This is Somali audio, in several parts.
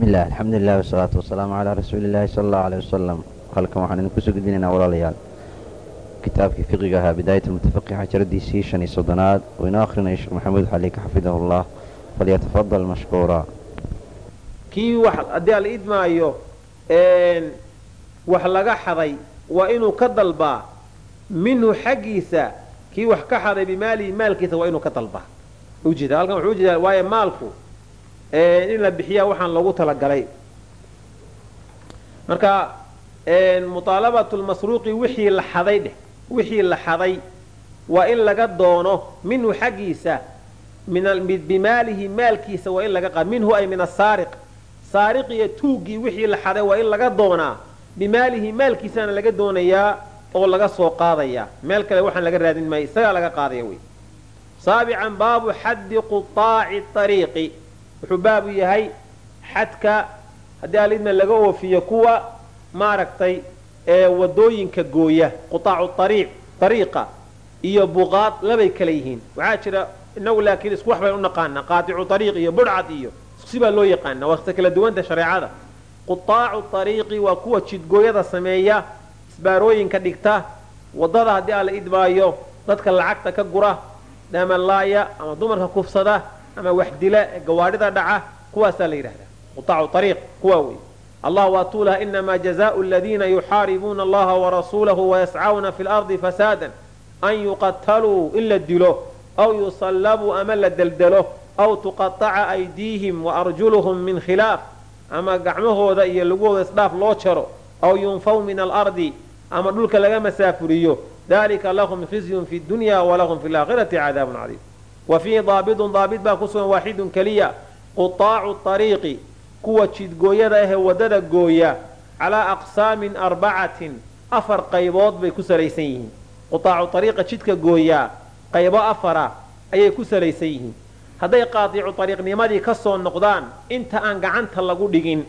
bismi illah alxamdulilah wasalaatu wasalaamu calaa rasuuli illaahi sala allahu aleyh wasalam halkan waxaan idinku soo gudbinaynaa walaalayaal. Kitaabkii fiqiga ahaa bidaayat almutafaqix cajaradiisii shan iyo soddonaad. Oo inoo akhrinayo sheekh maxamuud xaliika xafidahu llah falyatafadal mashkuura. Kii haddii ala idmaayo wax laga xaday waa inuu ka dalbaa minhu xaggiisa. Kii wax ka xaday bimaalihi maalkiisa waa inuu ka dalbaa. Ujeeda halkan wuxuu u jeedaa waayo maalku in la bixiyaa waxaan loogu talagalay. Marka muطaalabatu lmasruuqi wixii la xaday dheh wixii la xaday waa in laga doono minhu xaggiisa bimaalihi maalkiisa waa in laga minhu ay min asaariq saariqiyo tuuggii wixii la xaday waa in laga doonaa bimaalihi maalkiisana laga doonayaa oo laga soo qaadaya meel kale waxaan laga raadin maayo isagaa laga qaadaya wey saabican baabu xaddi quaaci ariiqi wuxuu baabu yahay xadka haddii alidna laga oofiyo kuwa maaragtay ee waddooyinka gooya quaacu ariiq ariiqa iyo buqaad labay kala yihiin. Waxaa jira inagu laakiin isku wax bayn u naqaanaa qaaticu ariiq iyo budhcad iyo si baa loo yaqaana waa kala duwanta shareecada. Quaacu ariiqi waa kuwa jidgooyada sameeya isbaarooyinka dhigta waddada haddii aan la idmaayo dadka lacagta ka gura dhaamalaaya ama dumarka kufsada ama wax dila gawaadhida dhaca kuwaasaa la yidhahdaa. Quaacu ariiq kuwaa wey allah waatuu laha inamaa jazaau aladiina yuxaaribuuna allaha warasuulahu wayascawna fi lardi fasaadan an yuqataluu in la dilo aw yusallabuu ama la deldelo aw tuqataca aydiihim waarjuluhum min khilaaf ama gacmahooda iyo lugahooda isdhaaf loo jaro aw yunfaw min alardi ama dhulka laga masaafuriyo. Dalika lahum khizyun fi dunya walahum fi laakhirati cadaabun cadiim wa fiihi daabidun daabid baa ku sugan waaxidun keliya quaacu ariiqi kuwa jidgooyada ahee waddada gooya calaa aqsaamin arbacatin afar qaybood bay ku salaysan yihiin. Quaacu ariiqa jidka gooyaa qaybo afara ayay ku salaysan yihiin. Hadday qaadicu ariiqnimadii ka soo noqdaan inta aan gacanta lagu dhigin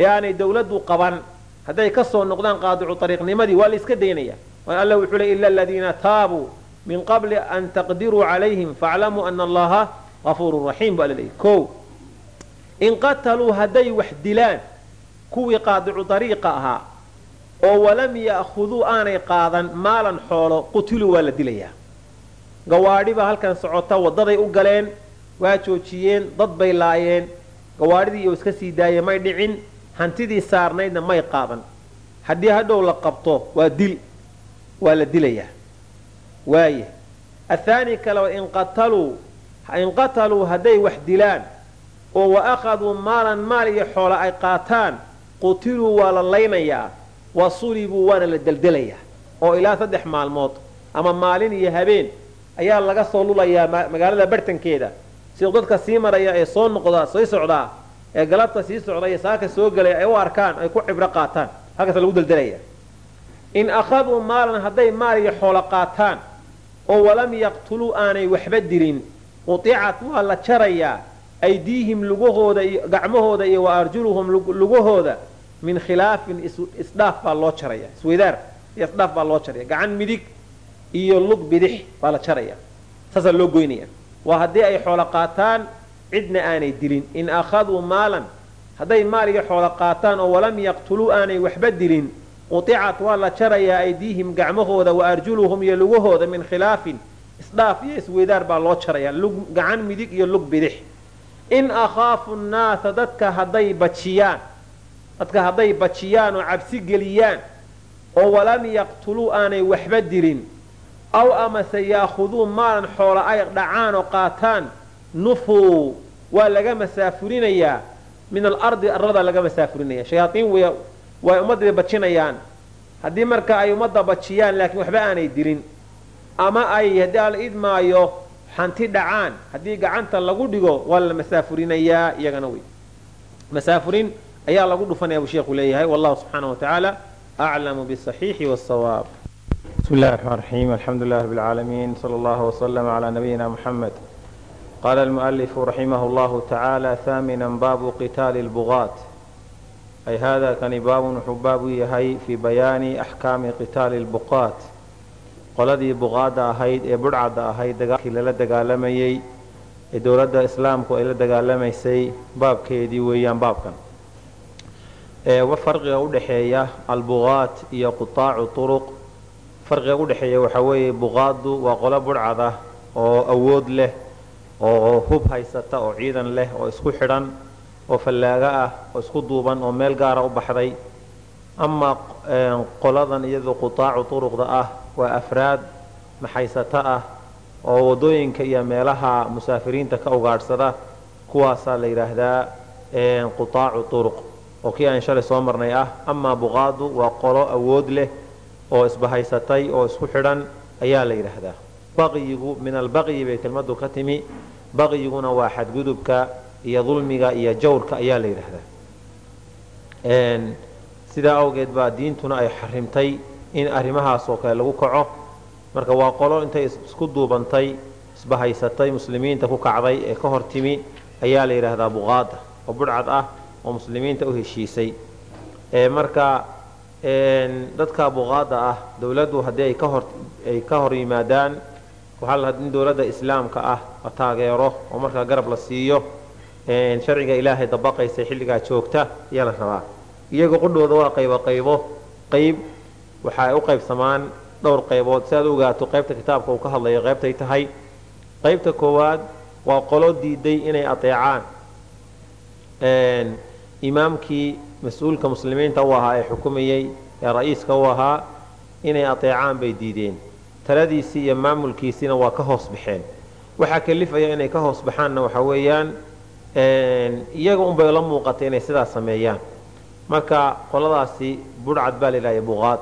ee aanay dawladdu qaban hadday ka soo noqdaan qaadicu ariiqnimadii waa la iska daynaya. Alla wuxuu ley ila aladiina taabuu min qabli an taqdiruu calayhim faaclamuu ana allaha gafuurun raxiim baa laleeyahy. O in qataluu hadday wax dilaan kuwii qaadicu ariiqa ahaa oo walam ya'khuduu aanay qaadan maalan xoolo qutiluu waa la dilayaa. Gawaadhi baa halkan socota waddaday u galeen waa joojiyeen dad bay laayeen gawaadhidii iyo iska sii daayeen may dhicin hantidii saarnaydna may qaadan. Haddii hadhow la qabto waa dil waa la dilayaa waaya athaani in qataluu in qataluu hadday wax dilaan oo wa akhaduu maalan maal iyo xoola ay qaataan qutiluu waa la laynayaa wa sulibuu waana la deldelayaa oo ilaa saddex maalmood ama maalin iyo habeen ayaa laga soo lulayaa magaalada bartankeeda. Siduu dadka sii maraya ee soo noqdaa sii socdaa ee galabta sii socda iyo saaka soo gelaya ay u arkaan ay ku cibro qaataan. Halkaas lagu deldelaya in akhaduu maalan hadday maal iyo xoolo qaataan oo walam yaqtuluu aanay waxba dilin qudicat waa la jarayaa. Aydiihim lugahooda iyo gacmahooda iyo wa arjuluhum lugahooda min khilaafin isdhaaf baa loo jaraya isweydaar iyo isdhaaf baa loo jaraya gacan midig iyo lug bidix baa la jaraya saasaa loo goynaya waa haddii ay xoolo qaataan cidna aanay dilin. In akhaduu maalan hadday maal iyo xoolo qaataan oo walam yaqtuluu aanay waxba dilin qudicat waa la jarayaa aydiihim gacmahooda wa arjuluhum iyo lugahooda min khilaafin. Isdhaaf iyo isweydaar baa loo jaraya gacan midig iyo lug bidix. In akhaafu nnaasa dadka hadday bajiyaan dadka hadday bajiyaan oo cabsi geliyaan oo walam yaqtuluu aanay waxba dilin aw amase yaakhuduu maalan xoola ay dhacaan oo qaataan nufuu waa laga masaafurinayaa. Min alardi arlada laga masaafurinaya shayaaiin way ummaddiiba bajinayaan. Haddii marka ay ummadda bajiyaan laakiin waxba aanay dilin. Ama ay haddii alidmaayo xanti dhacaan. Haddii gacanta lagu dhigo waa la masaafurinayaa iyagana wey. Masaafurin ayaa lagu dhufanaya buu sheekhu leeyahay. Wallahu subxaana wa tacaala aclamu bisaxiixi wasawaab bismi illahi raxmaan raxiim alxamdu lilah rabi lcaalamiin sala allahu waslama calaa nabiyina muxamed qaala almu'alifu raximahu allahu tacaala haaminan baabu qitaali lbuqaat ay haadaa kani baabun wuxuu baab u yahay fii bayaani axkaami qitaali lbuqaat qoladii buqaadda ahayd ee budhcadda ahayd dagaalkii lala dagaalamayey ee dowladda islaamku ay la dagaalamaysay baabkeedii weeyaan baabkan farqiga u dhexeeya albuqaat iyo qutaacu turuq farqiga u dhexeeya waxaa weeye buqaaddu waa qolo budhcada oo awood leh oo hub haysata oo ciidan leh oo isku xidhan oo fallaaga ah oo isku duuban oo meel gaara u baxday. Amaa qoladan iyadoo qutaacu turuqda ah waa afraad maxaysato ah oo waddooyinka iyo meelaha musaafiriinta ka ugaadhsada kuwaasaa la yidhaahdaa qutaacu turuq oo kii aan shalay soo marnay ah. Amaa buqaadu waa qolo awood leh oo isbahaysatay oo isku xidhan ayaa la yidhaahdaa. Baqyigu min albaqyi bay kelmadu ka timi. Baqyiguna waa xadgudubka iyo dulmiga iyo jawrka ayaa la yidhaahdaa. Sidaa awgeed baa diintuna ay xarimtay in arrimahaas oo kale lagu kaco. Marka waa qolo intay isku duubantay isbahaysatay muslimiinta ku kacday ee ka hor timi ayaa la yidhaahdaa buqaada oo budhcad ah oo muslimiinta u heshiisay. Marka dadka buqaada ah dowladdu haddii ay ka hor yimaadaan in dowladda islaamka ah la taageero oo markaa garab la siiyo sharciga ilaahay dabaqaysa xilligaa joogta ayaa la rabaa. Iyaga qudhooda waa qaybo qaybo. Qayb waxa u qaybsamaan dhowr qaybood. Si aad u ogaato qaybta kitaabka uu ka hadlayo qaybtay tahay. Qaybta koowaad waa qolo diiday inay ateecaan. Imaamkii mas'uulka muslimiinta u ahaa ee xukumayey ee ra'iiska u ahaa inay ateecaan bay diideen. Taladiisii iyo maamulkiisiina waa ka hoos baxeen. Waxaa kalifaya inay ka hoos baxaanna waxaa weeyaan iyaga unbay la muuqatay inay sidaas sameeyaan. Marka qoladaasi budhcad baa la yidhahya buqaad.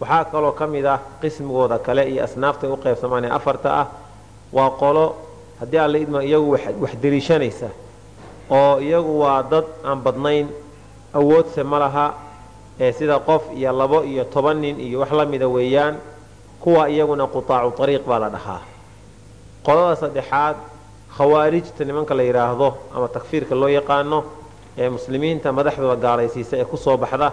Waxaa kaloo ka mid ah qismigooda kale iyo asnaaftay u qaybsamaan ee afarta ah. Waa qolo haddii alla idma iyagu wax deliishanaysa. Oo iyagu waa dad aan badnayn awoodse ma laha ee sida qof iyo labo iyo toban nin iyo wax la mida weeyaan kuwa iyaguna qutaacu ariiq baa la dhahaa. Qolada saddexaad khawaarijta nimanka la yidhaahdo ama takfiirka loo yaqaano ee muslimiinta madaxdooda gaalaysiisa ee ku soo baxda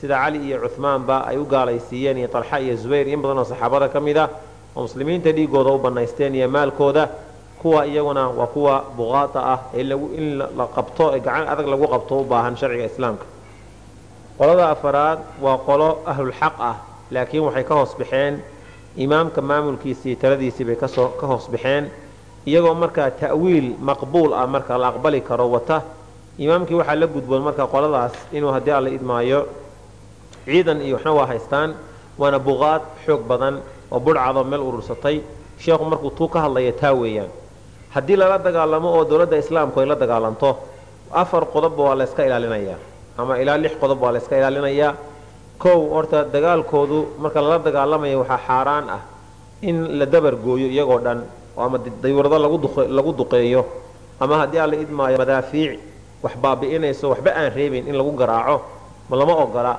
sida cali iyo cuhmaanba ay u gaalaysiiyeen iyo talxa iyo zubayr in badan oo saxaabada ka mid ah oo muslimiinta dhiigooda u bannaysteen iyo maalkooda kuwa iyaguna waa kuwa buqaata ah in la qabto ee gacan adag lagu qabto u baahan sharciga islaamka. Qolada afaraad waa qolo ahlulxaq ah laakiin waxay ka hoos baxeen imaamka maamulkiisii taladiisii bay ka hoos baxeen iyagoo markaa ta'wiil maqbuul ah marka la aqbali karo wata imaamkii waxaa la gudboon marka qoladaas inuu haddii alla idmaayo ciidan iyo waxna waa haystaan waana buqaad xoog badan oo budhcadoo meel urursatay sheekhu markuu tuu ka hadlaya taa weeyaan. Haddii lala dagaalamo oo dowladda islaamku ay la dagaalanto afar qodobba waa layska ilaalinayaa ama ilaa lix qodob waa layska ilaalinayaa kow horta dagaalkoodu marka lala dagaalamayo waxaa xaaraan ah in la dabar gooyo iyagoo dhan oo ama dayuurado lagu duqeeyo ama haddii alla idmaayo madaafiic wax baabi'inayso waxba aan reebin in lagu garaaco ma lama ogola.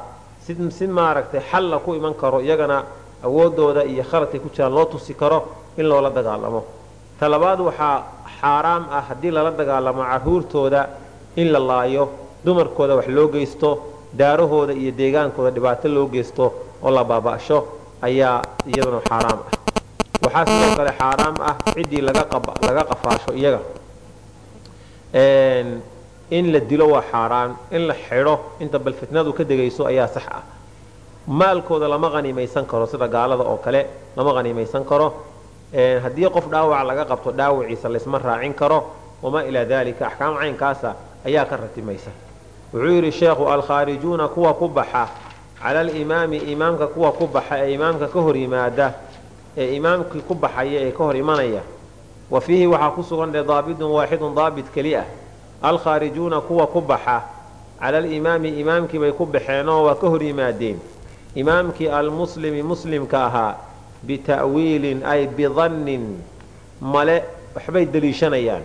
Si maaragtay xalla ku iman karo iyagana awoodooda iyo khaladkay ku jiraan loo tusi karo in loola dagaalamo. Ta labaad waxaa xaaraam ah haddii lala dagaalamo carruurtooda in la laayo dumarkooda wax loo geysto daarahooda iyo deegaankooda dhibaato loo geysto oo la baaba'sho ayaa iyaduna xaaraam ah waxaa sidoo kale xaaraam ah ciddii laga qafaasho iyaga. In la dilo waa xaaraan in la xidho inta bal fitnadu ka degayso ayaa sax ah. Maalkooda lama haniimaysan karo sida gaalada oo kale lama haniimaysan karo. Haddii qof dhaawac laga qabto dhaawaciisa laysma raacin karo wamaa ilaa dalika axkaam caynkaasa ayaa ka ratimaysa. Wuxuu yidhi sheekhu alkhaarijuuna kuwa ku baxa cala alimaami imaamka kuwa ku baxa ee imaamka ka hor yimaada ee imaamkii ku baxaya ee ka hor imanaya wa fiihi waxaa ku sugan dhe daabidun waaxidun daabit keli ah. Alkhaarijuuna kuwa ku baxa cala alimaami imaamkii bay ku baxeenoo waa ka hor yimaadeen. Imaamkii almuslimi muslimka ahaa bita'wiilin ay bidannin male waxbay deliishanayaan.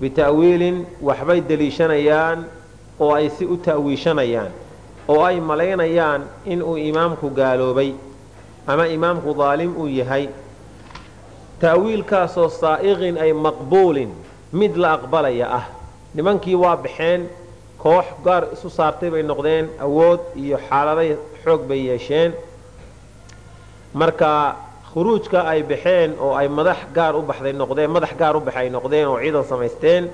Bita'wiilin waxbay deliishanayaan oo ay si u ta'wiishanayaan oo ay malaynayaan inuu imaamku gaaloobay ama imaamku daalim uu yahay ta'wiilkaasoo saa'iqin ay maqbuulin mid la aqbalaya ah. Nimankii waa baxeen koox gaar isu saartay bay noqdeen awood iyo xaaladay xoog bay yeesheen. Marka khuruujka ay baxeen oo ay madax gaar u baxday noqdeen madax gaar u baxay noqdeen oo ciidan samaysteen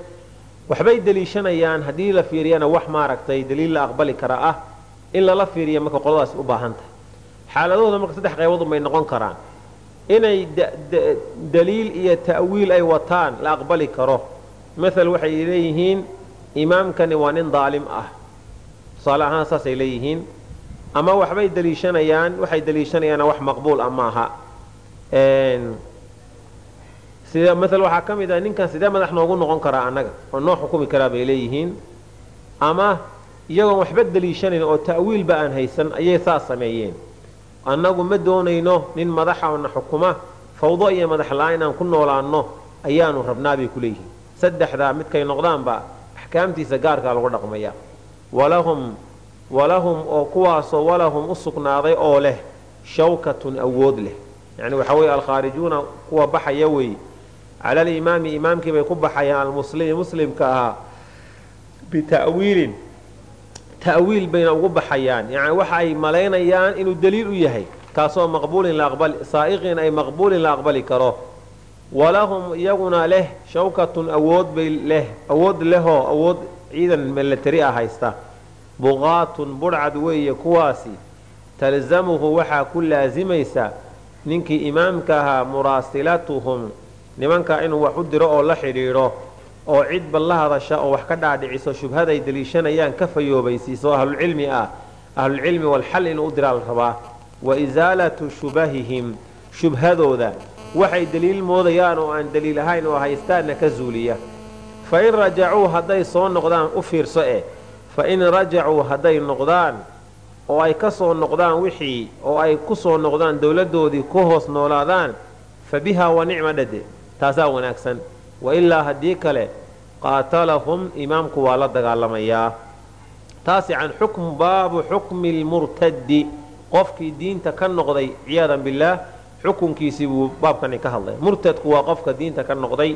waxbay deliishanayaan. Haddii la fiiriyana wax maaragtay daliil la aqbali kara ah. In lala fiiriya marka qoladaas u baahan tahay xaaladahooda marka saddex qaybood unbay noqon karaan. Inay daliil iyo ta'wiil ay wataan la aqbali karo. Maal waxay leeyihiin imaamkani waa nin daalim ah. Tusaale ahaan saasay leeyihiin. Ama waxbay daliishanayaan waxay daliishanayaana wax maqbuul ah maaha. Sida maal waxaa ka mid ah ninkan sidee madax noogu noqon karaa annaga? Oo noo xukumi karaa bay leeyihiin. Ama iyagoon waxba daliishanayn oo ta'wiilba aan haysan ayay saas sameeyeen annagu ma doonayno nin madaxa oo na xukuma fawdo iyo madax la'aan inaan ku noolaanno ayaanu rabnaa bay ku leeyihiin. Saddexdaa midkay noqdaanba axkaamtiisa gaarkaa lagu dhaqmaya. Walahum oo kuwaasoo walahum u sugnaaday oo leh shawkatun awood leh. Yani waxa weye alkhaarijuuna kuwa baxaya weeye. Cala alimaami imaamkii bay ku baxayaan almuslimi muslimka ahaa bita'wiilin ta'wiil bayna ugu baxayaan yani waxa ay malaynayaan inuu daliil u yahay kaasoo maqbuulin saa'iqin ay maqbuulin la aqbali karo. Walahum iyaguna leh shawkatun awood bay leh awood lehoo awood ciidan milatari ah haysta. Buqaatun budhcad weeye kuwaasi. Talzamuhu waxaa ku laasimaysa ninkii imaamka ahaa muraasilatuhum nimanka inuu wax u diro oo la xidhiidho oo cidba la hadasha oo wax ka dhaadhiciso shubhaday daliishanayaan ka fayoobaysiiso ahlulcilmi ah ahlulcilmi walxal inuu u diraa la rabaa. Wa isaalatu shubahihim shubhadooda. Waxay daliil moodayaan oo aan daliil ahayn oo haystaanna ka zuuliya. Fa in rajacuu hadday soo noqdaan u fiirso eh. Fa in rajacuu hadday noqdaan oo ay ka soo noqdaan wixii oo ay ku soo noqdaan dowladdoodii ku hoos noolaadaan fa bihaa wa nicma dhade. Taasaa wanaagsan. Wa ilaa haddii kale qaatalahum imaamku waa la dagaalamayaa. Taasi can xukm baabu xukmi lmurtadi qofkii diinta ka noqday ciyaadan billaah xukunkiisii buu baabkani ka hadlay. Murtadku waa qofka diinta ka noqday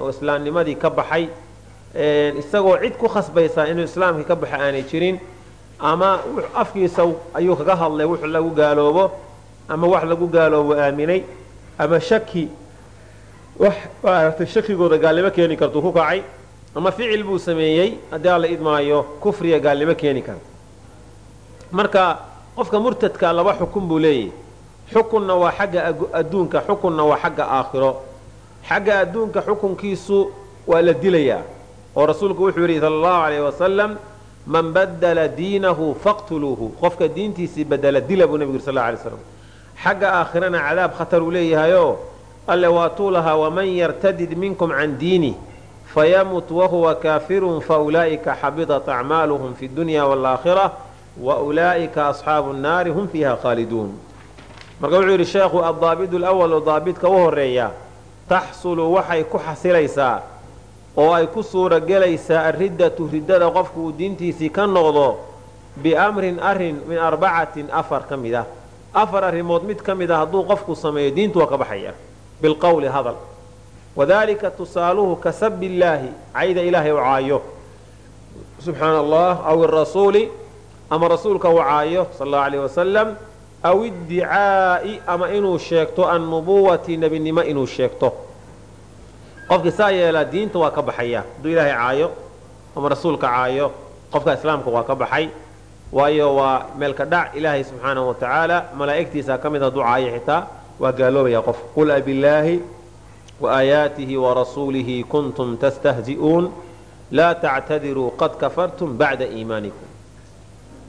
oo islaamnimadii ka baxay. Isagoo cid ku khasbaysaa inuu islaamkii ka baxa aanay jirin ama afkiisa ayuu kaga hadlay wux lagu gaaloobo ama wax lagu gaaloobo aaminay ama shaki wax maaragtay shakigooda gaalnimo keeni kartuu ku kacay ama ficil buu sameeyey haddii alla idmaayo kufriga gaalnimo keeni kara. Marka qofka murtadka laba xukun buu leeyahy xukunna waa xagga adduunka xukunna waa xagga aakhiro. Xagga adduunka xukunkiisu waa la dilayaa oo rasuulku wuxuu yidhi sala allahu alayh wasalam man badala diinahu faqtuluuhu. Qofka diintiisii badela dila buu nebigu yiri sal alay slam xagga aakhirana cadaab khatar uu leeyahayoo alle waatuu lahaa waman yartadid minkum can diinih fayamut wahuwa kaafirun faulaa'ika xabidat acmaaluhum fi dunya waalaakhira wa ulaa'ika asxaabu nnaari hum fiiha khaaliduun marka wuxuu yidhi sheekhu addaabidu lwalu daabidka u horreeya taxsulu waxay ku xasilaysaa oo ay ku suura gelaysaa ariddatu riddada qofku uu diintiisii ka noqdo biamrin arrin min arbacatin afar ka mid ah afar arrimood mid ka mid a hadduu qofku sameeyo diintu waa ka baxaya bilqowli hadal wadalika tusaaluhu ka illaahi cayda ilaahay u caayo subxaana allah aw irasuuli ama rasuulka u caayo sal allahu alayh wasalam aw iddicaa'i ama inuu sheegto annubuwati nebinimo inuu sheegto qofkii saa yeelaa diinta waa ka baxaya hadduu ilaahay caayo ama rasuulka caayo qofka islaamka waa ka baxay waayo waa meelka dhac ilaahay subxaanahu wa tacaala malaa'igtiisa ka mid hadduu caayo xitaa waa gaaloobaya qof. Qul abillaahi wa aayaatihi warasuulihi kuntum tastahzi'uun. Laa tactadiruu qad kafartum bacda iimaanikum.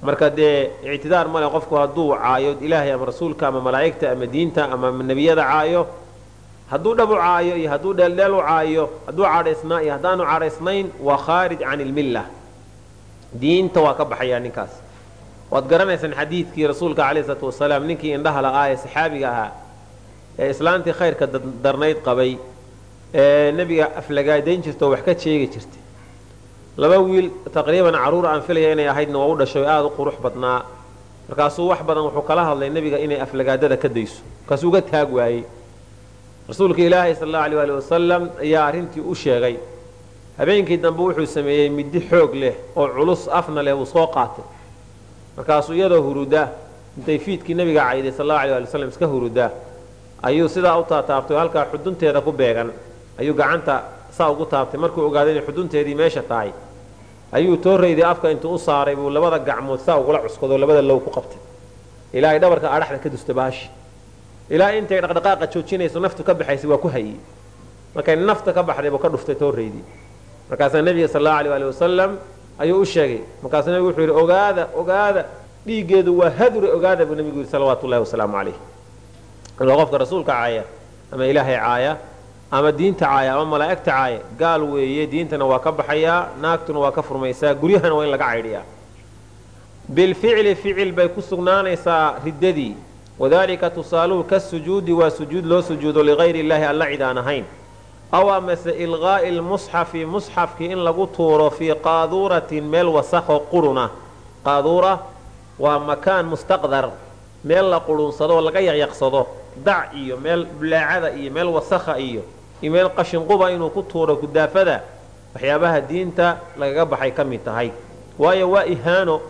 Marka dee ictidaar male qofku hadduu caayo ilaahay ama rasuulka ama malaa'igta ama diinta ama nebiyada caayo hadduu dhab u caayo iyo hadduu dheeldheel u caayo hadduu cadhaysnaa iyo haddaanu cadhaysnayn waa khaarij can ilmilla diinta waa ka baxayaa ninkaas. Waad garanaysaan xadiidkii rasuulka calayhi salaatu wasalaam ninkii indhaha la'aa ee saxaabiga ahaa ee islaantii khayrka darnayd qabay ee nebiga aflagaadayn jirta oo wax ka sheegi jirtay. Laba wiil taqriiban carruur aan filaya inay ahaydna waa u dhashay aada u qurux badnaa. Markaasuu wax badan wuxuu kala hadlay nebiga inay aflagaadada ka dayso. Markaasuu uga taag waayey. Rasuulka ilaahay sal allahu alay waali wasalam ayaa arrintii u sheegay. Habeenkii dambe wuxuu sameeyey middi xoog leh oo culus afna leh uu soo qaatay. Markaasuu iyadoo hurudaa. Intay fiidkii nebiga cayday sal allahu alay waali wasalam iska hurudaa ayuu sidaa u taataabtay oo halkaa xudunteeda ku beegan. Ayuu gacanta saa ugu taabtay. Markuu ogaaday inay xudunteedii meesha tahay ayuu tooraydii afka intuu u saaray buu labada gacmood saa ugula cuskado labada low ku qabtay. Ilaa ay dhabarka adhaxda ka dusta baashi. Ilaa intay dhaqdhaqaaqa joojinayso naftu ka baxaysay waa ku hayey markay nafta ka baxday buu ka dhuftay tooraydii markaasaa nebiga sal allahu alay ali wasalam ayuu u sheegay. Markaasuu nebigu wuxuu yidhi ogaada ogaada dhiiggeedu waa hadure ogaada buu nebigu yidhi salawaatu ullahi wasalaamu calayh ila qofka rasuulka caaya ama ilaahay caaya ama diinta caaya ama malaa'igta caaya gaal weeye diintana waa ka baxayaa naagtuna waa ka furmaysaa guryahana waa in laga caydhiyaa bilficli ficil bay ku sugnaanaysaa riddadii. Wadalika tusaaluhu kasujuudi waa sujuud loo sujuudo ligayri illaahi alla cid aan ahayn. Aw amase ilqaa'i lmusxafi musxafkii in lagu tuuro fii qaaduuratin meel wasakho quruna. Qaaduura waa makaan mustaqdar meel la qurunsado laga yaqyaqsado dac iyo meel bulaacada iyo meel wasakha iyo iyo meel qashinquba inuu ku tuuro gudaafada waxyaabaha diinta lagaga baxay ka mid tahay. Waayo waa ihaano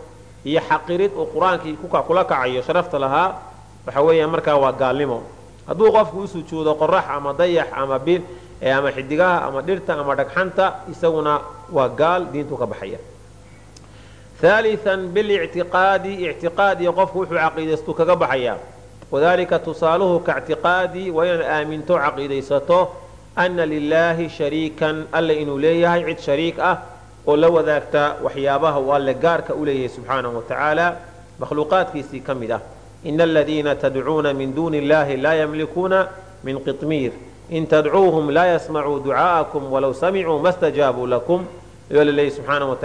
iyo xaqirid uu qur'aankii kula kacayo sharafta lahaa waxa weeya markaa waa gaalnimo. Hadduu qofku u sujuudo qorax ama dayax ama bil ama xidigaha ama dhirta ama dhagxanta isaguna waa gaal diintuu ka baxaya haalian bilictiqaadi ictiqaadiyo qofku wuxuu caqiidaystuu kaga baxayaa. Wadalika tusaaluhu kaictiqaadi waa inaad aaminto caqiidaysato ana lilaahi shariikan alle inuu leeyahay cid shariik ah oo la wadaagta waxyaabaha uu alle gaarka u leeyahay subxaanahu wa makhluuqaadkiisii ka mid ah. Ina aladiina tadcuuna min duuni illahi laa yamlikuuna min qitmiir. In tadcuuhum laa yasmacuu ducaa'akum walow samicuu ma stajaabuu lakum ayuu la leeyahy subxaanahu wa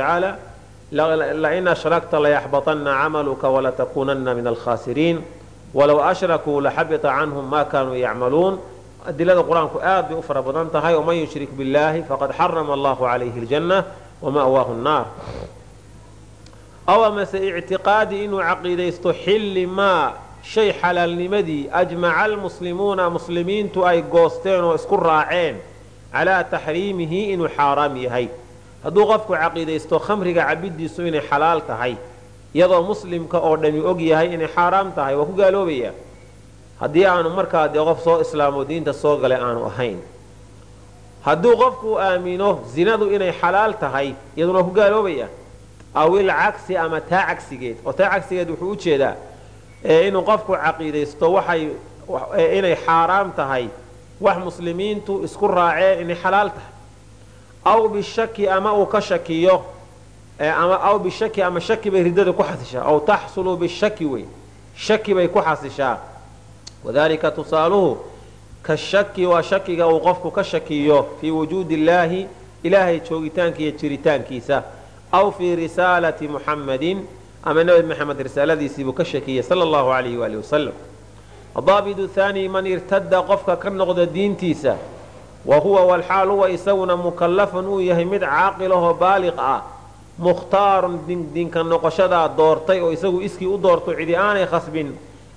lain ashrakta layaxbaطana camaluka walatakuunana min alkhasiriin walow ashrakuu laxabita canhum ma kanuu yacmaluun adilada qur-aanku aad bay u fara badan tahay waman yushrik biاllahi faqad xarama allahu calayhi اljanna wama'waahu nnaar aw amase ictiqaadi inuu caqiidaysto xilli maa shay xalaalnimadii ajmaca almuslimuuna muslimiintu ay goosteen oo isku raaceen calaa taxriimihi inuu xaaraam yahay hadduu qofku caqiidaysto khamriga cabiddiisu inay xalaal tahay iyadoo muslimka oo dhami og yahay inay xaaraam tahay waa ku gaaloobaya haddii aanu markaa dee qof soo islaamo diinta soo galay aanu ahayn. Hadduu qofku aamino zinadu inay xalaal tahay iyaduna waa ku gaaloobaya awil cagsi ama taa cagsigeed oo taa cagsigeed wuxuu u jeedaa inuu qofku caqiidaysto waxay inay xaaraam tahay wax muslimiintu isku raaceen inay xalaal tahay aw bishaki ama uu ka shakiyo aw bishaki ama shaki bay riddada ku xasishaa aw taxsulu bishaki wey shaki bay ku xasishaa. Wadalika tusaaluhu ka shaki waa shakiga uu qofku ka shakiyo fii wujuudi illaahi ilaahay joogitaanka iyo jiritaankiisa aw fii risaalati muxammadin ama nebi maxamed risaaladiisiibuu ka shakiyey sala allahu alayhi waali wasalam adaabidu haani man irtada qofka ka noqda diintiisa wa huwa walxaal huwa isaguna mukallafun uu yahay mid caaqilahoo baaliq ah mukhtaarun dinka noqoshadaa doortay oo isagu iskii u doorto cidi aanay khasbin.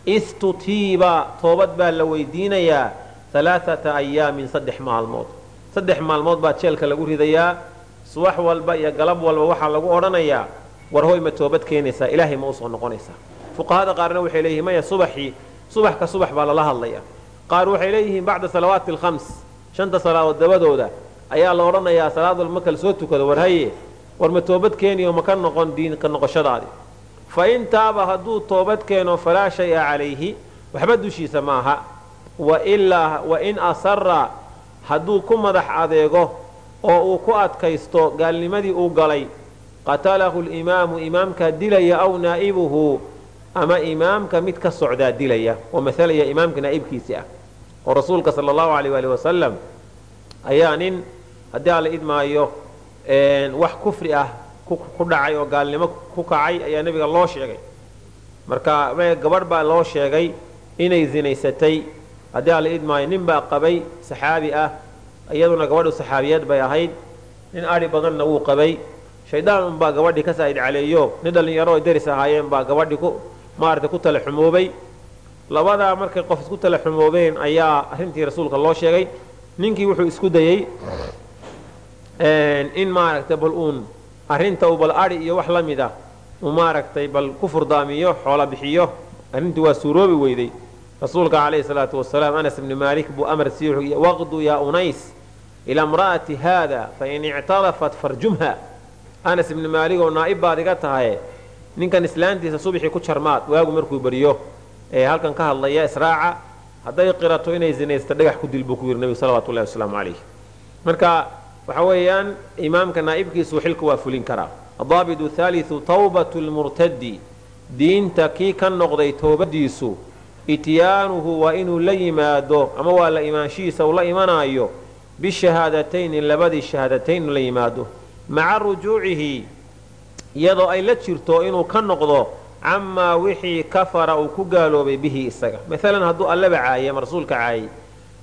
Istutiiba toobad baa la weydiinayaa alaaata ayaamin saddex maalmood. Saddex maalmood baa jeelka lagu ridayaa subax walba iyo galab walba waxaa lagu odhanayaa war hoy ma toobad keenaysaa? Ilaahay ma u soo noqonaysaa. Fuqahada qaarna waxay leeyihiin maya subaxii subax ka subax baa lala hadlaya qaar waxay leeyihiin bacda salawaati alkhams shanta salaadood dabadooda. Ayaa la odhanayaa salaad walba marka la soo tukado war haye. War ma toobad keeniyo ma ka noqon diinka noqoshadaadi. Fa in taaba hadduu toobad keeno falaa shay-a calayhi. Waxba dushiisa maaha wailaa wa in asara hadduu ku madax adeego oo uu ku adkaysto gaalnimadii uu galay qatalahu limaamu imaamkaa dilaya aw naa'ibuhu ama imaamka mid ka socdaa dilaya oo masalaya imaamka naa'ibkiisi ah oo rasuulka sala allahu alayh waali wasalam ayaa nin haddii aan la idmaayo wax kufri ah ku dhacay oo gaalnimo ku kacay ayaa nebiga loo sheegay. Marka gabadh baa loo sheegay inay zinaysatay. Haddii aan la idmaayo nin baa qabay saxaabi ah iyaduna gabadhu saxaabiyad bay ahayd. Nin adhi badanna wuu qabay. Shaydaan unbaa gabadhii ka saa'id caleeyo nin dhallinyaro ay daris ahaayeen baa gabadhii ku maaragtay ku tala xumoobay labadaa markay qof isku tala xumoobeen ayaa arrintii rasuulka loo sheegay. Ninkii wuxuu isku dayey in maaragtay bal uun arrinta uu bal adhi iyo wax la mid ah. Uu maaragtay bal ku furdaamiyo xoola bixiyo. Arrintii waa suuroobi weyday. Rasuulka calayhi salaatu wasalaam anas ibni maalik buu amar sii waqdu yaa unays ila imra'ati haada fain ictarafat farjumha. Anas ibni maalig oo naa'ib baad iga tahaye ninkan islaantiisa subaxii ku jarmaad waagu markuu beriyo ee halkan ka hadlaya israaca hadday qirato inay zinaysta dhagax ku dil buu ku yidhi nebigu salawatu wasalaamu calayh. Marka waxa weeyaan imaamka naa'ibkiisu xilka waa fulin karaa. Adaabidu thaalithu tawbatu lmurtadi diinta kii ka noqday toobadiisu ityaanuhu waa inuu la yimaado ama waa la imaanshihiisa uu la imanaayo bishahaadatayn labadii shahaadatayn la yimaado. Maca rujuucihi iyadoo ay la jirto inuu ka noqdo camaa wixii kafara uu ku gaaloobay bihi isaga. Maalan hadduu allaba caayay ama rasuulka caayay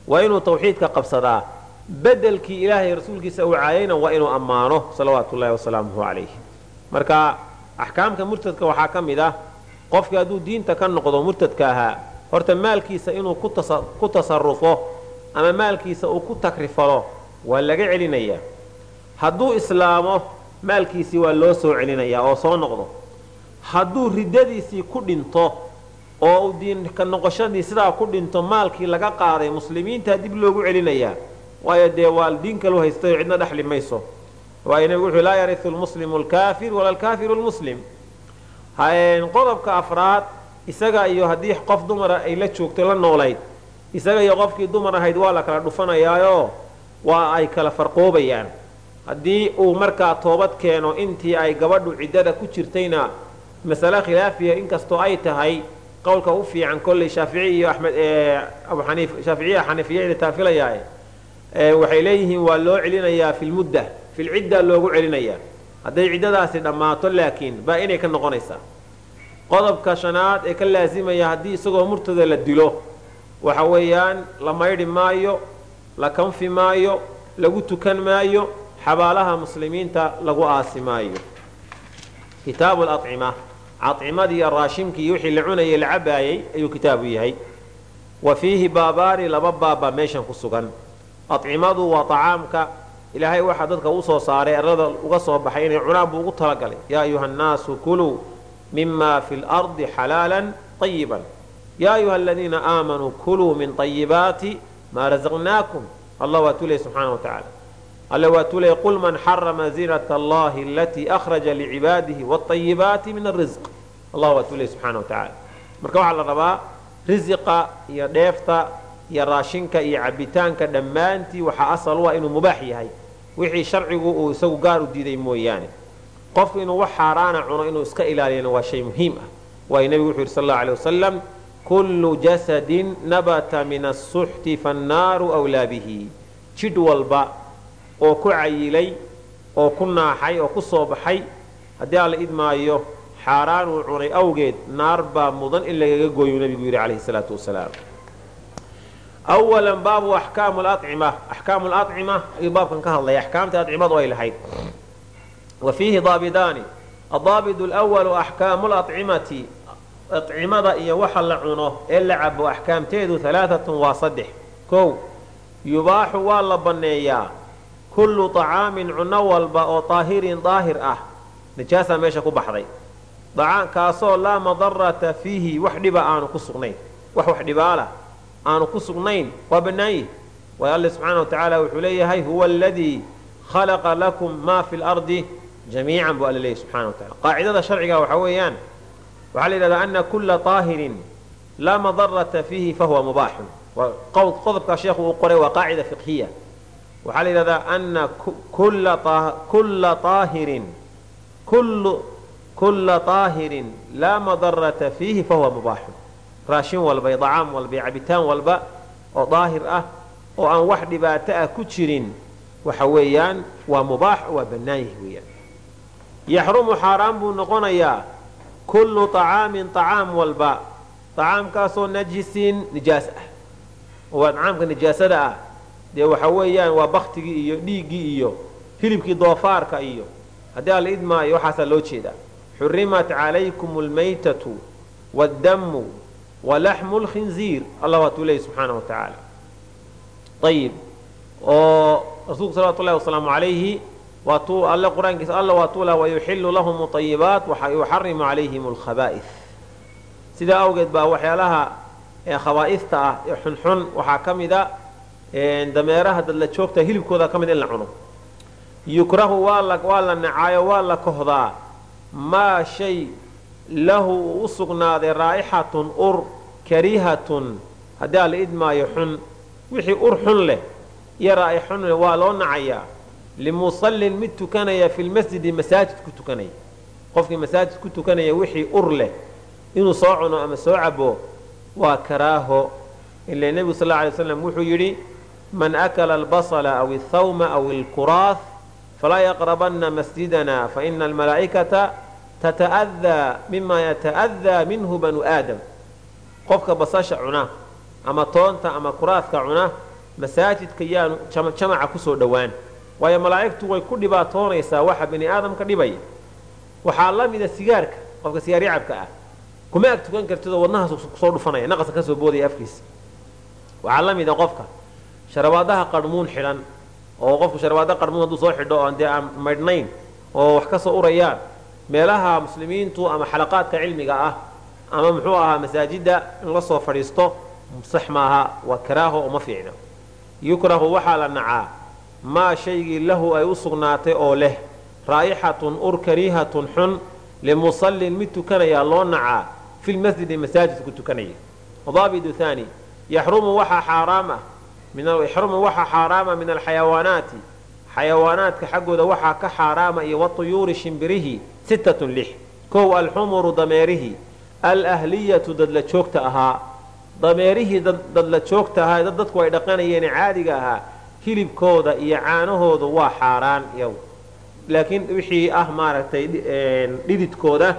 waa inuu tawxiidka qabsadaa. Bedelkii ilaahay rasuulkiisa uu caayayna waa inuu ammaano salawaatu ullahi wasalaamuhu calayh marka axkaamka murtadka waxaa ka mid ah qofkii hadduu diinta ka noqdo murtadka ahaa horta maalkiisa inuu ku tasarufo ama maalkiisa uu ku takrifalo waa laga celinayaa. Hadduu islaamo maalkiisii waa loo soo celinayaa oo soo noqdo hadduu riddadiisii ku dhinto oo diinka noqoshadii sidaa ku dhinto maalkii laga qaaday muslimiintaa dib loogu celinayaa. Waayo dee waa diin kalu haystayo cidna dhexli mayso waayo nebigu wuxuu laa yariu lmuslimu lkaafir wala alkaafiru lmuslim qodobka afraad isaga iyo haddii qof dumara ay la joogto la noolayd isaga iyo qofkii dumar ahayd waa la kala dhufanayaayo waa ay kala farqoobayaan. Haddii uu markaa toobad keeno intii ay gabadhu ciddada ku jirtayna masale khilaafiya inkastoo ay tahay qowlka u fiican kolley shaafici iyo axmed abu xaniif shaaficiya xaniifiyada taafilayaa waxay leeyihiin waa loo celinayaa filmudda filcidda loogu celinayaa. Hadday ciddadaasi dhammaato laakiin baa inay ka noqonaysaa. Qodobka shanaad ee ka laasimaya haddii isagoo murtada la dilo waxa weeyaan la maydhi maayo la kanfi maayo lagu tukan maayo xabaalaha muslimiinta lagu aasi maayo. Kitaabu lacima acimadi iyo raashimkii iyo wixii la cunayay la cabaayay ayuu kitaabu yahay. Wa fiihi baabaari laba baabba meeshan ku sugan. Acimadu waa acaamka ilaahay waxaa dadka u soo saaray erada uga soo baxay inay cunaan buu ugu talagalay. Yaa ayuha annaasu kuluu mima fi lardi xalaala ayiban yaa ayuha aladiina aamanuu kuluu min ayibaati maa razaqnaakum. Allah waa tuley subxaana wa tacaala alle waa tuley qul man xarama zinata allahi alatii akhraja licibaadihi waayibaati min arisq allah waa tuley subxaana wa marka waxaa la rabaa risiqa iyo dheefta iyo raashinka iyo cabitaanka dhammaantii waxaa asal u ah inuu mubaax yahay. Wixii sharcigu uu isagu gaar u diiday mooyaane. Qofku inuu wax xaaraana cuno inuu iska ilaaliyana waa shay muhiim ah. Waayo nebigu wuxu yidhi sal allau alay wasalam kullu jasadin nabata min asuxti fannaaru wlaa bihi. Jidh walba oo ku cayilay oo ku naaxay oo ku soo baxay haddii aan la idmaayo xaaraan uu cunay awgeed naar baa mudan in lagaga gooyuu nebigu yidhi calayhi salaatu wasalaam. Awalan baabu axkaamu lacima axkaamu lacima ayuu baabkan ka hadlaya axkaamta acimadu ay lahayd. Wa fiihi daabidaani adaabidu lwalu axkaamu lacimati acimada iyo waxa la cuno ee la cabo axkaamteedu alaaatun waa saddex. Kow yubaaxu waa la banneeyaa kullu طacaamin cuno walba oo daahirin daahir ah. Najaasaa meesha ku baxday. Kaasoo laa madarata fiihi wax dhiba aanu ku sugnayn. Wax wax dhibaala aanu ku sugnayn. Waa bannaanyihi waayo alle subxaana wa wuxuu leeyahay huwa aladii khalaqa lakum maa fi lardi jamiican buu alle leeyahy subxana wa tacala qaacidada sharciga waxaa weeyaan waxaa la yidhahdaa ana kulla طaahirin laa madarata fiihi fahuwa mubaaxun qodobkaa sheekhu uu qoray waa qaacida fiqhiya waxaa la yidhahdaa ana kulla طaahirin kulla طaahirin laa madarata fiihi fahuwa mubaaxun raashin walba iyo dacaam walba iyo cabitaan walba oo daahir ah oo aan wax dhibaato ah ku jirin waxa weeyaan waa mubaax waa bannaan yahi weeyaan yaxrumu xaaraan buu noqonayaa kullu طacaamin طacaam walba طacaamkaasoo najisin nijaas ah waa طacaamka nijaasada ah dee waxa weeyaan waa baktigii iyo dhiiggii iyo hilibkii doofaarka iyo haddii aan la idmaayo waxaasaa loo jeedaa. Xurimat calaykum اlmaytatu wاddamu walaxmu lkhinziir allah waatuu leeyay subxaana wa tacaala. Ayib oo rasuulku salawatu llahi wasalaamu calayhi waatuu alle qur'aankiisa alla waatuu lah wayuxilu lahum ayibaat wayuxarimu calayhim alkhabaa'is sidaa awgeed baa waxyaalaha khabaa'ista ah ee xunxun waxaa ka mida dameeraha dadla joogta hilibkooda ka mid in la cuno. Yukrahu waa la nacaayo waa la kohdaa. Maa shay lahu u sugnaaday raa'ixatun ur karihatun. Haddii la idmaayo xun wixii ur xun leh iyo raa'ixun leh waa loo nacayaa. Limusallin mid tukanaya fi lmasjidi masaajid ku tukanaya. Qofkii masaajid ku tukanaya wixii ur leh inuu soo cuno ama soo cabo waa karaaho. Ila nebigu sal alla alay slam wuxuu yidhi man akala albasla aw althawma aw alkuraath falaa yaqrabanna masjidana faina almalaa'ikata tata'adaa mima yata'adaa minhu banu aadam qofka basasha cuna ama toonta ama kuraadka cuna masaajidka yaanu jamaca ku soo dhowaan waayo malaa'igtu way ku dhibaatoonaysaa waxa bini aadamka dhibaya waxaa la mida sigaarka qofka sigaar yacabka ah kuma ag tukan kartidoo wadnahaas ku soo dhufanaya naqaska ka soo boodaya afkiisa waxaa la mida qofka sharabaadaha qarmuun xidhan oo qofku sharabaada qarmuun hadduu soo xidho oon dee aan maydhnayn oo wax ka soo urayaan meelaha muslimiintu ama xalaqaadka cilmiga ah ama muxuu ahaa masaajidda in la soo fadhiisto sax maaha waa karaaho uma fiicna. Yukrahu waxaa la nacaa maa shaygii lahu ay u sugnaatay oo leh raa'ixatun ur kariihatun xun limusallin mid tukanayaa loo nacaa fi lmasjidi masaajid ku tukanaya. Daabidu haani yaxrumu waxaa xaaraam ah yaxrumu waxaa xaaraama min alxayawaanaati. Xayawaanaadka xaggooda waxaa ka xaaraama iyo watuyuuri shimbirihi sittatun lix. Kow alxumuru dameerihi. Alahliyatu dadla joogta ahaa. Dameerihii dadla joogta ahaa dad dadku ay dhaqanayeene caadiga ahaa. Hilibkooda iyo caanahoodu waa xaaraan iyagu laakiin wixii ah maaragtay dhididkooda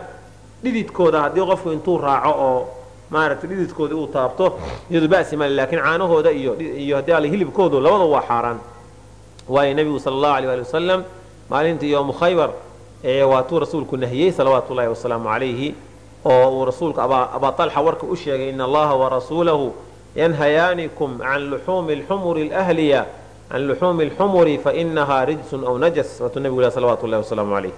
dhididkooda haddii qofku intuu raaco oo maaragtay dhididkooda uu taabto iyadu ba'si male laakiin caanahooda iyo haddii alle hilibkoodu labada waa xaaraan. Waayo nebigu sala allahu aleyh ali wasalam maalintii yoomu khaybar ee waatuu rasuulku nahiyey salawaatu wasalaamu calayhi oo uu rasuulku abaa talxa warka u sheegay ina allaha warasuulahu yanhayaanikum can luxuumi lxumuri alahliya can luxuumi alxumuri fainahaa rijsun aw najas waatuu nebigu leh salawatu wasalaamu calayh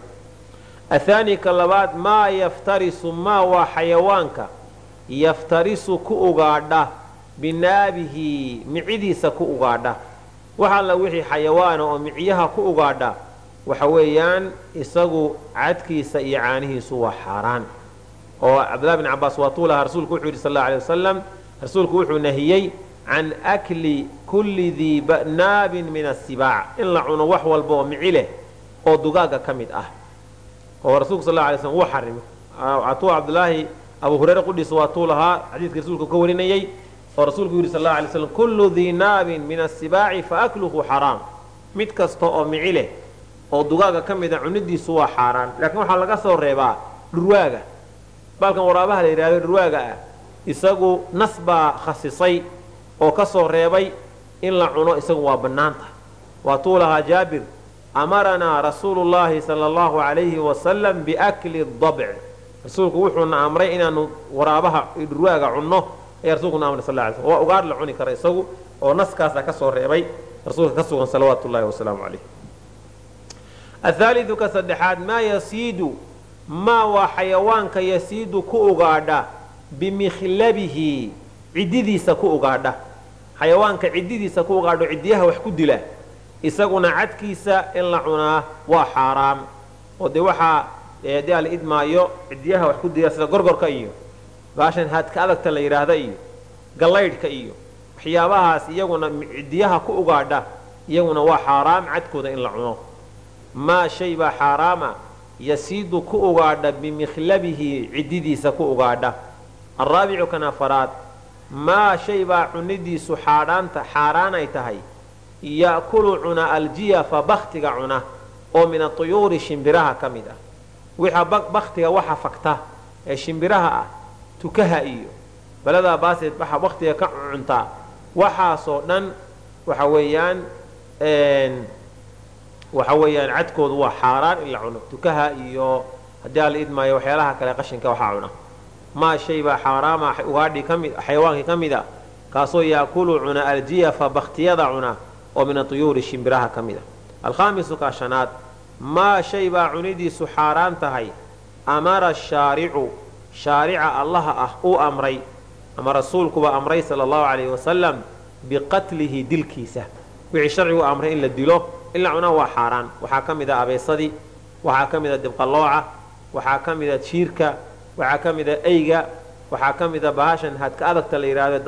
athaani ka labaad maa yaftarisu maa waa xayawaanka yaftarisu ku ugaadha binaabihi micidiisa ku ugaadha. Wax alla wixii xayawaana oo micyaha ku ugaadha waxa weeyaan isagu cadkiisa iyo caanihiisu waa xaaraan. Oo cabdillahi bin cabaas waatuu lahaa rasuulku wuxuu yidhi sal alla wasalam rasuulku wuxuu nahiyey can akli kulli dii naabin min asibaac in la cuno wax walba oo mici leh oo dugaagga ka mid ah. Oo rasuulku sal alay slm wuu xarimay atuu cabdulaahi abu hureyre qudhiisa waatuu lahaa xadiidka rasuulku ka warinayey oo rasuulku yidhi sal alay slam kullu dii naabin min asibaaci faakluhu xaraam. Mid kasta oo mici leh oo dugaagga ka mid a cunidiisu waa xaaraan. Laakiin waxaa laga soo reebaa dhurwaaga. Baalkan waraabaha la yidhahdo dhurwaaga ah isagu nas baa khasisay oo ka soo reebay in la cuno isagu waa bannaanta. Waatuu lahaa jaabir amaranaa rasuulu llaahi sala allahu calayhi wasalam biakli dabc rasuulku wuxuuna amray inaanu waraabaha dhurwaaga cunno. Ayaa rasuulkuna amray sal ly slm waa ugaadh la cuni kara isagu oo naskaasa ka soo reebay rasuulka ka sugan salawaatu ullahi wasalaamu calayh athaalidu ka saddexaad maa yasiidu maa waa xayawaanka yasiidu ku ugaadha bimikhlabihi ciddidiisa ku ugaadha. Xayawaanka ciddidiisa ku ugaadho ciddiyaha wax ku dila. Isaguna cadkiisa in la cunaa waa xaaraam. Oo dee waxaa dee ala idmaayo ciddiyaha wax ku dila sida gorgorka iyo baashan haadka adagta la yidhaahda iyo gallaydhka iyo waxyaabahaas iyaguna ciddiyaha ku ugaadha iyaguna waa xaaraam cadkooda in la cuno. Maa shay baa xaaraama yasiidu ku ugaadha bimikhlabihi ciddidiisa ku ugaadha. Alraabicu kan afaraad maa shay baa cunidiisu xaadhaanta xaaraan ay tahay. Ya'kulu cuna aljiyafa baktiga cuna oo min atuyuuri shimbiraha ka mid ah baktiga waxa fakta ee shimbiraha ah tukaha iyo baladaa baaseed waxa baktiga ka cuntaa waxaasoo dhan waxa weeyaan waxa weeyaan cadkoodu waa xaaraan in la cuno. Tukaha iyo haddii ala idmaayo waxyaalaha kale qashinka waxaa cuna maa shay baa xaaraama ugaadhii kami xayawaankii ka mid a kaasoo yaakulu cuna aljiyafa baktiyada cuna oo min atuyuuri shimbiraha ka mid a alkhaamisu ka shanaad maa shay baa cunidiisu xaaraan tahay amara shaaricu shaarica allaha ah uu amray ama rasuulkuba amray sala allahu calayhi wasalam biqatlihi dilkiisa. Wixii sharcigu amray in la dilo in la cunaa waa xaaraan. Waxaa ka mid a abeesadii waxaa ka mid a dibqallooca waxaa ka mid a jiirka waxaa ka mid a eyga waxaa ka mid a bahashan hadka adagta la yidhaahdo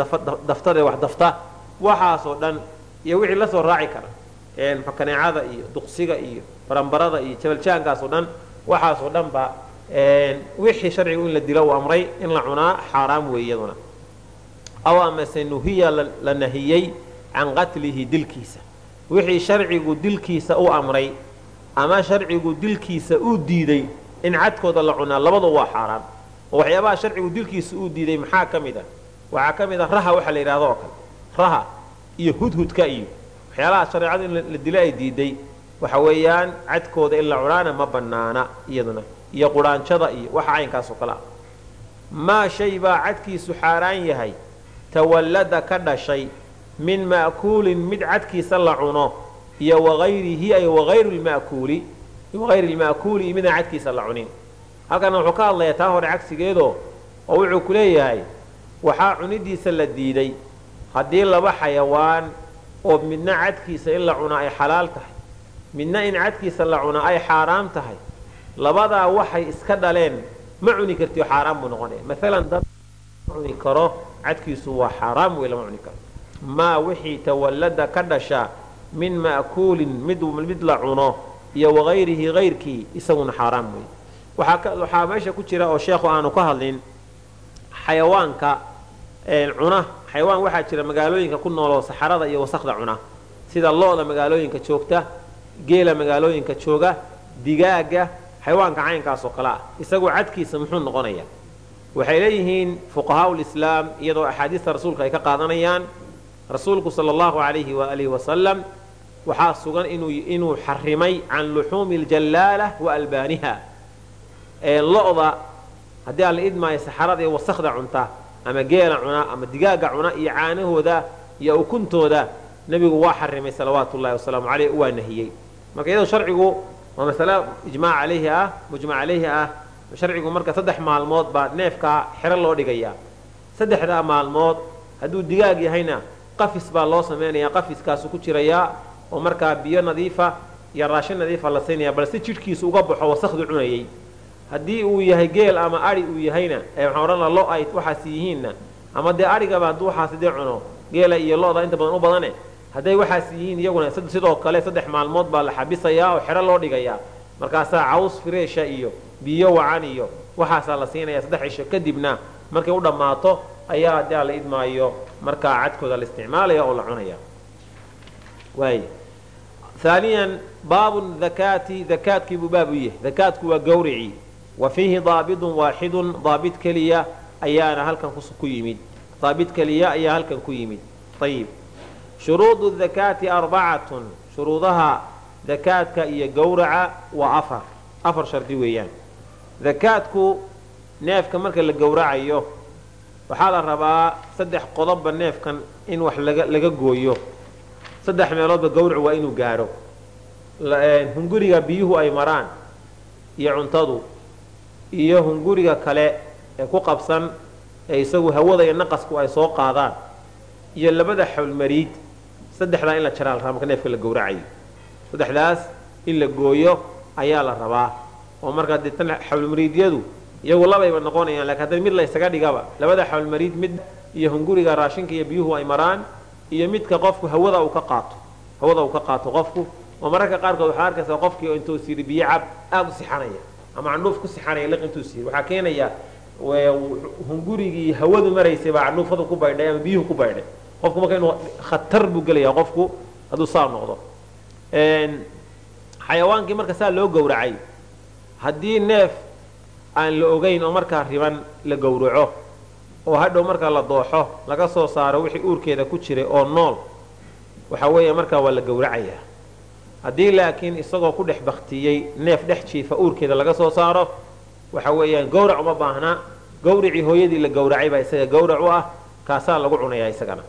daftadae wax dafta waxaasoo dhan iyo wixii la soo raaci kara kaneecada iyo duqsiga iyo barambarada iyo jabaljaankaasoo dhan waxaasoo dhan ba wixii sharcigu in la dilo uu amray in la cunaa xaaraam iyaduna. Aw amase nuhiya la nahiyey can qatlihi dilkiisa. Wixii sharcigu dilkiisa u amray ama sharcigu dilkiisa uu diiday in cadkooda la cunaa labadu waa xaaraan oo waxyaabaha sharcigu dilkiisa uu diiday maxaa ka mid a waxaa ka mid a raha waxa la yidhahdo oo kale. Raha iyo hudhudka iyo waxyaabaha shareecadu in la dilo ay diiday waxa weeyaan cadkooda in la cunaana ma bannaana iyaduna iyo quraanjada iyo waxa caynkaasoo kale ah. Maa shay baa cadkiisu xaaraan yahay tawallada ka dhashay min ma'kuulin mid cadkiisa la cuno iyo wagayrihi ay wagayru lma'kuuli wagayri lma'kuuli iyo midaan cadkiisa la cunin. Halkana wuxuu ka hadlayaa taa hore cagsigeedoo oo wuxuu ku leeyahay waxaa cunidiisa la diiday. Haddii laba xayawaan oo midna cadkiisa in la cunaa ay xalaal tahay midna in cadkiisa la cunaa ay xaaraam tahay labadaa waxay iska dhaleen ma cuni kartio xaaraan buu noqonaya maalan dad ma cuni karo cadkiisu waa xaaraam wey lama cuni karo. Maa wixii tawallada ka dhasha min ma'kuulin mid la cuno iyo wagayrihi hayrkii isaguna xaaraam wey waxaa meesha ku jira oo sheekhu aanu ka hadlin xayawaanka cuna xayawaan waxaa jira magaalooyinka ku nooloo saxarada iyo wasakda cuna. Sida lo-da magaalooyinka joogta geela magaalooyinka jooga digaaga xayawaanka caynkaas oo kale ah. Isagoo cadkiisa muxuu noqonaya waxay leeyihiin fuqahaau lislaam iyadoo axaadiista rasuulka ay ka qaadanayaan. Rasuulku sala allahu alayhi waalihi wasalam waxaa sugan inuu xarimay can luxuumi aljallaala wa albaaniha. Lo-da haddii aan la idmaayo saxarada iyo wasakda cunta ama geela cuna ama digaaga cuna iyo caanahooda iyo ukuntooda nebigu waa xarimay salawaatu ullahi wasalaamu caleyh waa nahiyey. Marka iyadoo sharcigu waa masale ijmaac calayhi ah mujmac calayhi ah sharcigu marka saddex maalmood baa neefkaa xero loo dhigayaa. Saddexdaa maalmood hadduu digaag yahayna qafis baa loo samaynayaa qafiskaasu ku jirayaa oo markaa biyo nadiifa iyo raashin nadiifa la siinaya bal si jidhkiisu uga baxo wasakdu cunayay haddii uu yahay geel ama ari uu yahayna ee waxaan odhan laha lo ay waxaas yihiinna ama dee arigaba hadduu waxaas dee cuno geela iyo lo-da inta badan u badane hadday waxaas yihiin iyaguna sidoo kale saddex maalmood baa la xabisayaa oo xero loo dhigayaa. Markaasaa caws fireesha iyo biyo wacan iyo waxaasaa la siinaya saddex cisho kadibna markay u dhammaato ayaa dee la idmaayo. Markaa cadkooda la isticmaalaya oo la cunaya waay. Haaniyan baabu dakaati dakaadkii buu baab u yahay. Dakaadku waa gawricii wa fiihi daabidun waaxidun daabid keliya ayaana halkan ku yimid. Daabid keliya ayaa halkan ku yimid. Ayib shuruudu dakaati arbacatun shuruudaha dakaadka iyo gawraca waa afar. Afar shardi weeyaan. Dakaadku neefka marka la gowracayo waxaa la rabaa saddex qodobba neefkan in wax laga gooyo. Saddex meeloodba gawrac waa inuu gaadho hunguriga biyuhu ay maraan iyo cuntadu iyo hunguriga kale ee ku qabsan ee isagu hawada iyo naqasku ay soo qaadaan iyo labada xawlmariid saddexdaa in la jaraa la rabaa marka neefka la gowracayo saddexdaas in la gooyo ayaa la rabaa. Oo markaa dee tan xawlmariidyadu iyagu labayba noqonayaan lakiin haddana mid la ysaga dhigaba labada xawlmariid mid iyo hunguriga raashinka iyo biyuhu ay maraan iyo midka qofku hawada uu ka qaato hawada uu ka qaato qofku oo mararka qaarkood waxaa arkaysaa qofkii intuu siri biyo cab aada u sixanaya ama candhuuf ku sixanaya liq intuu siri waxaa keenaya hungurigii hawadu maraysay baa candhuufadu ku baydhay ama biyuhu ku baydhay. Qofku marka inuu khatar buu gelaya qofku hadduu saa noqdo. Xayawaankii marka saa loo gowracay haddii neef aan la ogayn oo markaa riban la gowraco oo hadhow markaa la dooxo laga soo saaro wixii uurkeeda ku jiray oo nool waxa weeye markaa waa la gowracayaa haddii laakiin isagoo ku dhex baktiyey neef dhex jiifa uurkeeda laga soo saaro waxa weeyaan gowrac uma baahna. Gawricii hooyadii la gowracay baa isaga gowrac u ah kaasaa lagu cunayaa isagana.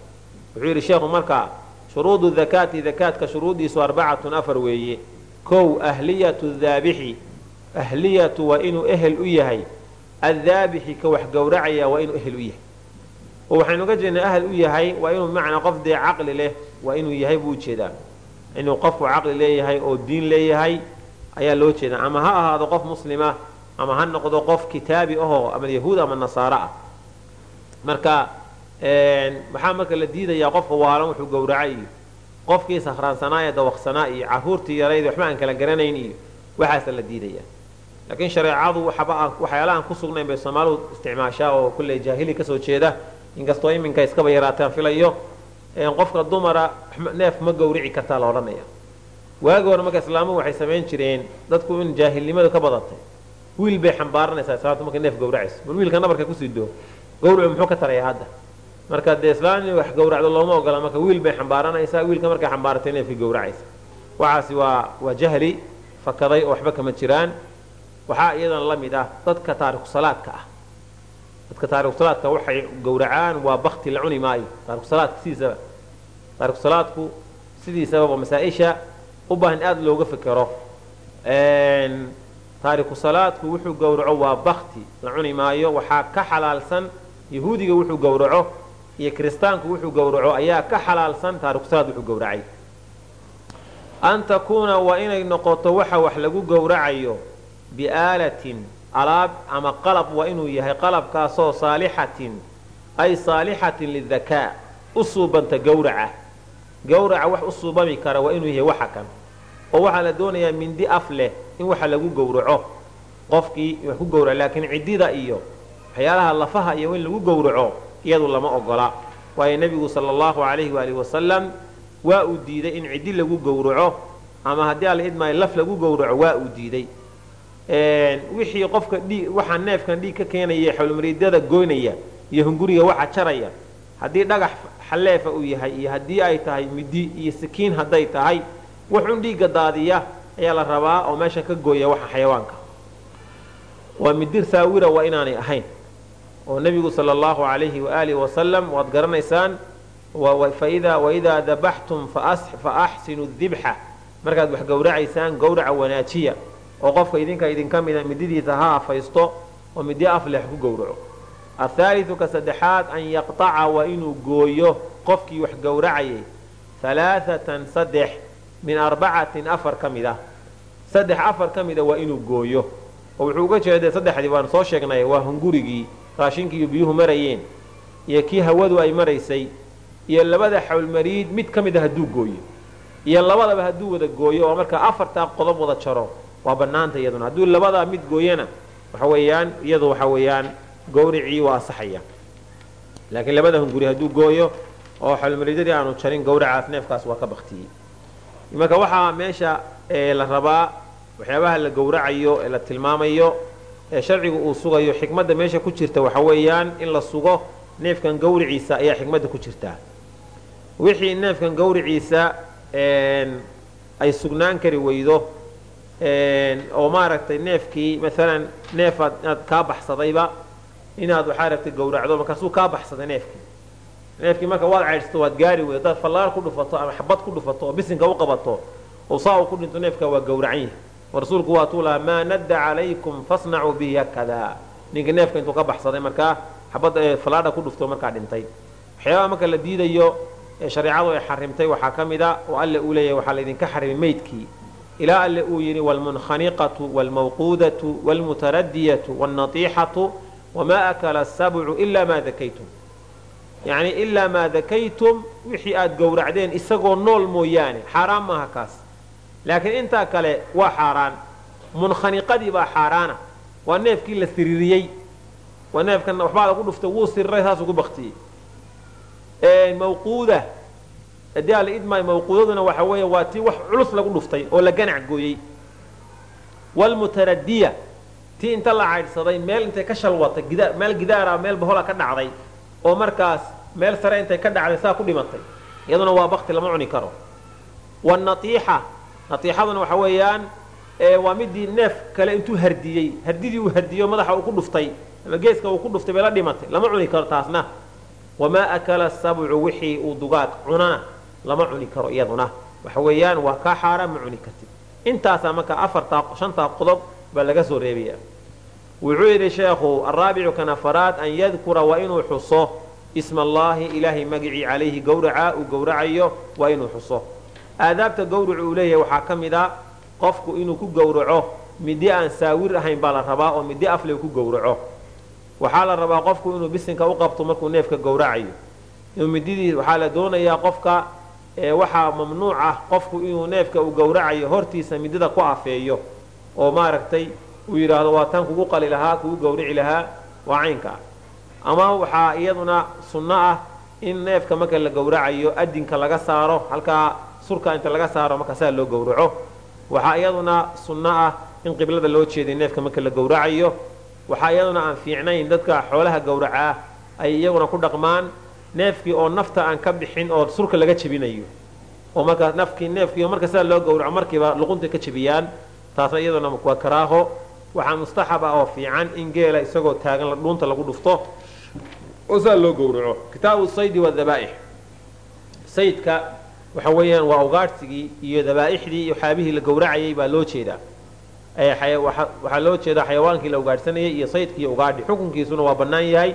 Wuxuu yidhi sheekhu markaa shuruudu dakaati dakaadka shuruuddiisu arbacatun afar weeye. Kow ahliyatu daabixi ahliyatu waa inuu ehel u yahay. Addaabixi ka wax gowracaya waa inuu ehel u yahay. Oo waxaynu ga jeednaa ahel u yahay waa inuu bimacnaa qof dee caqli leh waa inuu yahay buu u jeedaa inuu qofku caqli leeyahay oo diin leeyahay ayaa loo jeeda ama ha ahaado qof muslima ama ha noqdo qof kitaabi ahoo ama yahuud ama nasaaro ah. Marka maxaa marka la diidayaa qofka waalan wuxuu gowracay iyo qofkii sakhraansanaa ee dawaqsanaa iyo caruurtii yarayd waxba aan kala garanayn iyo waxaasa la diidaya laakiin shareecadu waxyaala aan ku sugnayn bay soomaalidu isticmaashaa oo kulley jaahili ka soo jeeda. Inkastoo iminka iskaba yaraataan filayo qofka dumara neef ma gowrici kartaa la odhanaya. Waagi hore marka islaamuhu waxay samayn jireen dadku in jaahilnimadu ka badatay. Wiil bay xambaaranaysaa islaamtu markay neef gowracayso. Bal wiilka nabarka ku sii doo gowracu muxuu ka tarayaa hadda marka dee islaam wax gowracdo looma ogola marka wiil bay xambaaranaysaa wiilka markay xambaaratay neefkii gowracaysa. Waxaasi waa waa jahli fakaday oo waxba kama jiraan. Waxaa iyadana la mid ah dadka taarikusalaadka ah dadka taarikusalaadka waxay gowracaan waa bakti la cuni maayo. Taarikusalaadka sidiisaba taarikusalaadku sidiisaba waa masaa-isha u baahan aada looga fekero taarikusalaadku wuxuu gowraco waa bakti la cuni maayo. Waxaa ka xalaalsan yahuudiga wuxuu gowraco iyo kiristaanku wuxuu gowraco ayaa ka xalaalsan taarikusalaad wuxuu gowracay. An takuuna waa inay noqoto waxa wax lagu gowracayo biaalatin alaab ama qalab waa inuu yahay qalabkaasoo saalixatin ay saalixatin lidakaa u suubanta gowraca gowraca wax u suubami kara waa inuu yahay waxa kan oo waxaa la doonayaa mindi af leh in waxa lagu gowraco qofkii wax ku gowraco laakiin ciddida iyo waxyaalaha lafaha iyo in lagu gowraco iyadu lama ogola. Waayo nebigu sala allahu calayhi waalihi wasalam waa uu diiday in ciddi lagu gowraco ama haddii alla idmaayo laf lagu gowraco waa uu diiday wixii qofka waxaa neefkan dhiig ka keenaya xawlmariidyada goynaya iyo hunguriga waxa jaraya haddii dhagax xalleefa uu yahay iyo haddii ay tahay midi iyo sikiin hadday tahay waxun dhiigga daadiya ayaa la rabaa oo meesha ka gooya waxa xayawaanka. Waa midir saawira waa inaanay ahayn oo nebigu sala allahu calayhi waaalihi wasalam waad garanaysaan waidaa dabaxtum fa dibxa. Markaad wax gowracaysaan gowraca wanaajiya oo qofka idinka idinka mida mididiisa ha afaysto oo midyo aflex ku gowraco. Athaaliu ka saddexaad an yaqtaca waa inuu gooyo qofkii wax gowracayay. Halaaatan saddex min arbacatin afar ka mid ah saddex afar ka mida waa inuu gooyo. Oo wuxuu uga jeeday saddexdii waan soo sheegnay waa hungurigii raashinkii iyo biyuhu marayeen iyo kii hawadu ay maraysay iyo labada xawlmariid mid ka mid a hadduu gooyo iyo labadaba hadduu wada gooyo oo markaa afartaa qodob wada jaro waa bannaanta iyaduna. Hadduu labadaa mid gooyana waxa weeyaan iyadu waxa weeyaan gowricii waa asaxaya laakiin labada hunguri hadduu gooyo oo xawlmariidyadii aanu jarin gowracaas neefkaas waa ka baktiyey marka waxaa meesha la rabaa waxyaabaha la gowracayo ee la tilmaamayo ee sharcigu uu sugayo xikmadda meesha ku jirta waxa weeyaan in la sugo neefkan gawriciisa ayaa xikmadda ku jirtaa wixii neefkan gawriciisa ay sugnaan kari weydo oo maaragtay neefkii maalan neefaad inaad kaa baxsadayba inaad waxaa rabtay gowracdo markaasuu kaa baxsaday neefkii. Neefkii marka waad caydhsato waad gaari weydo hadaad fallaar ku dhufato ama xabad ku dhufato oo bisinka u qabato oo saa uu ku dhinto neefka waa gowracan yahay. Rasuulku waa tuu lahaa maa nadda calaykum fasnacuu bihi hakada. Ninka neefka intuu ka baxsaday markaa xabad fallaadha ku dhufto markaa dhintay. Waxyaabaha marka la diidayo ee shareecadu ay xarimtay waxaa ka mid a oo alle uu leeyahay waxaa laydinka xarimay meydkii ilaa alle uu yidhi waalmunkhaniqatu waalmawquudatu waalmutaradiyatu waalnatiixatu wamaa akala asabcu ilaa maa dakaytum yacni ilaa maa dakaytum wixii aad gowracdeen isagoo nool mooyaane xaaraan maaha kaas laakiin intaa kale waa xaaraan munkhaniqadii baa xaaraana waa neefkii la siriiriyey waa neefkan waxbaa lagu dhuftay wuu siriray saasuu ku baktiyey mawquuda haddii ala idmaayo mawquudaduna waxa weeye waa tii wax culus lagu dhuftay oo la ganac gooyey. Waalmutaradiya tii inta la caydhsaday meel intay ka shalwatay meel gidaara meel bahola ka dhacday oo markaas meel sare intay ka dhacday saa ku dhimatay iyaduna waa bakti lama cuni karo. Wanaiixa naiixaduna waxa weeyaan waa midii neef kale intuu hardiyey hardidii uu hardiyo madaxa uu ku dhuftay ama geeska uu ku dhuftay bay la dhimatay lama cuni karo taasna. Wamaa akala sabcu wixii uu dugaag cunana lama cuni karo iyaduna. Waxa weeyaan waa kaa xaaraan ma cuni kartid. Intaasaa marka afartaa shantaa qodob baa laga soo reebaya wuxuu yidhi sheekhu araabicu kan an yadkura waa inuu xuso. Isma allaahi ilaahay magicii calayhi gowracaa uu gowracayo waa inuu xuso. Aadaabta gawracu uu leeyahay waxaa ka mid a qofku inuu ku gowraco midi aan saawir ahayn baa la rabaa oo midi afle ku gowraco waxaa la rabaa qofku inuu bisinka u qabto markuu neefka gowracayo mididii waxaa la doonayaa qofka waxaa mamnuuc ah qofku inuu neefka uu gowracayo hortiisa midida ku afeeyo oo maaragtay uu yidhaahdo waa tan kugu qali lahaa kugu gowrici lahaa waa caynka ah. Ama waxaa iyaduna sunno ah in neefka marka la gowracayo adinka laga saaro halkaa surka inta laga saaro marka saa loo gowraco. Waxaa iyaduna sunno ah in qiblada loo jeeday neefka marka la gowracayo. Waxaa iyaduna aan fiicnayn dadka xoolaha gowracaa ay iyaguna ku dhaqmaan neefkii oo nafta aan ka bixin oo surka laga jebinayo. Oo markaa nafkii neefkii marka sidaa loo gowraco markiiba luqunta ka jebiyaan taasna iyaduna waa karaaho. Waxaa mustaxab ah oo fiican in geela isagoo taagan dhuunta lagu dhufto. Oo sidaa loo gowraco kitaabu saydi wadabaa'ix saydka waxa weeyaan waa ugaadhsigii iyo dabaa'ixdii iyo waxyaabihii la gowracayay baa loo jeedaa. Waxaa loo jeedaa xayawaankii la ugaadhsanayay iyo saydkii ugaadhi. Xukunkiisuna waa bannaan yahay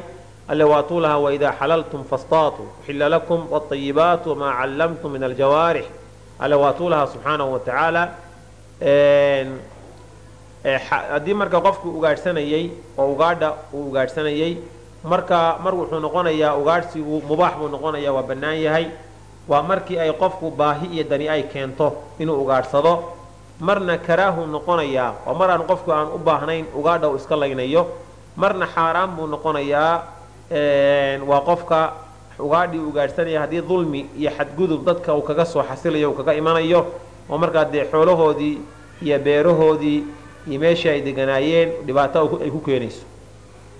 alle waatuu lahaa waidaa xalaltum fastaatuu uxilla lakum wاطayibaat wamaa callamtum min aljawaarix alle waatuu lahaa subxaanahu wa tacaala haddii marka qofku ugaadhsanayey oo ugaadha uu ugaadhsanayey marka mar wuxuu noqonayaa ugaadhsigu mubaax buu noqonayaa waa bannaan yahay waa markii ay qofku baahi iyo dani ay keento inuu ugaadhsado marna karaahuu noqonayaa oo mar aan qofku aan u baahnayn ugaadha uu iska laynayo marna xaaraan buu noqonayaa waa qofka ugaadhii ugaadhsanaya haddii dulmi iyo xadgudub dadka uu kaga soo xasilayo uu kaga imanayo oo markaa dee xoolahoodii iyo beerahoodii iyo meeshii ay deganaayeen dhibaato ay ku keenayso.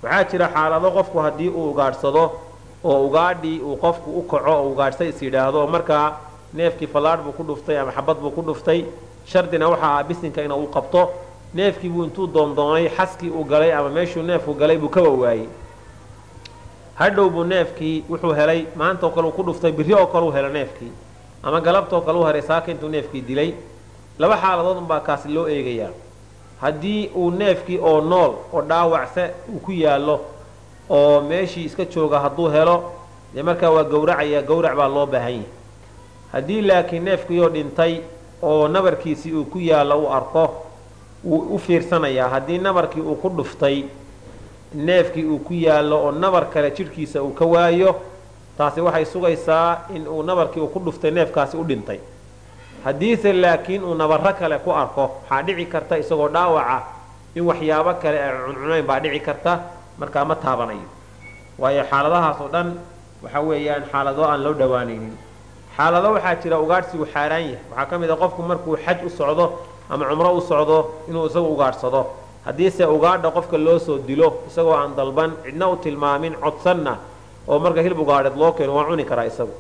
Waxaa jira xaalado qofku haddii uu ugaadhsado oo ugaadhii uu qofku u kaco oo ugaadhsa is yidhaahdo markaa neefkii fallaadh buu ku dhuftay ama xabad buu ku dhuftay shardina waxa ah bisinka ina uu qabto neefkii buu intuu doondoonay xaskii uu galay ama meeshuu neefku galay buu kaba waayey hadhow buu neefkii wuxuu helay maanta oo kale uu ku dhuftay birri oo kale uu helo neefkii ama galabtaoo kale u helay saaka intuu neefkii dilay. Laba xaaladood unbaa kaasi loo eegayaa. Haddii uu neefkii oo nool oo dhaawacse uu ku yaallo oo meeshii iska jooga hadduu helo dee markaa waa gowracaya gowrac baa loo baahan yahay. Haddii laakiin neefkiioo dhintay oo nabarkiisii uu ku yaallo uu arko wuu u fiirsanayaa haddii nabarkii uu ku dhuftay neefkii uu ku yaallo oo nabar kale jidhkiisa uu ka waayo taasi waxay sugaysaa in uu nabarkii uu ku dhuftay neefkaasi u dhintay. Haddiise laakiin uu nabarro kale ku arko waxaa dhici karta isagoo dhaawaca in waxyaabo kale ay cuncunayn baa dhici karta markaa ma taabanayo. Waayo xaaladahaas oo dhan waxa weeyaan xaalado aan loo dhowaanaynin xaalado waxaa jira ugaadhsigu xaaraan yahay. Waxaa ka mid a qofku markuu xaj u socdo ama cumro u socdo inuu isagu ugaadhsado haddiise ugaadha qofka loo soo dilo isagoo aan dalban cidna u tilmaamin codsanna oo marka hilib ugaadheed loo keeno waa cuni karaa isagu.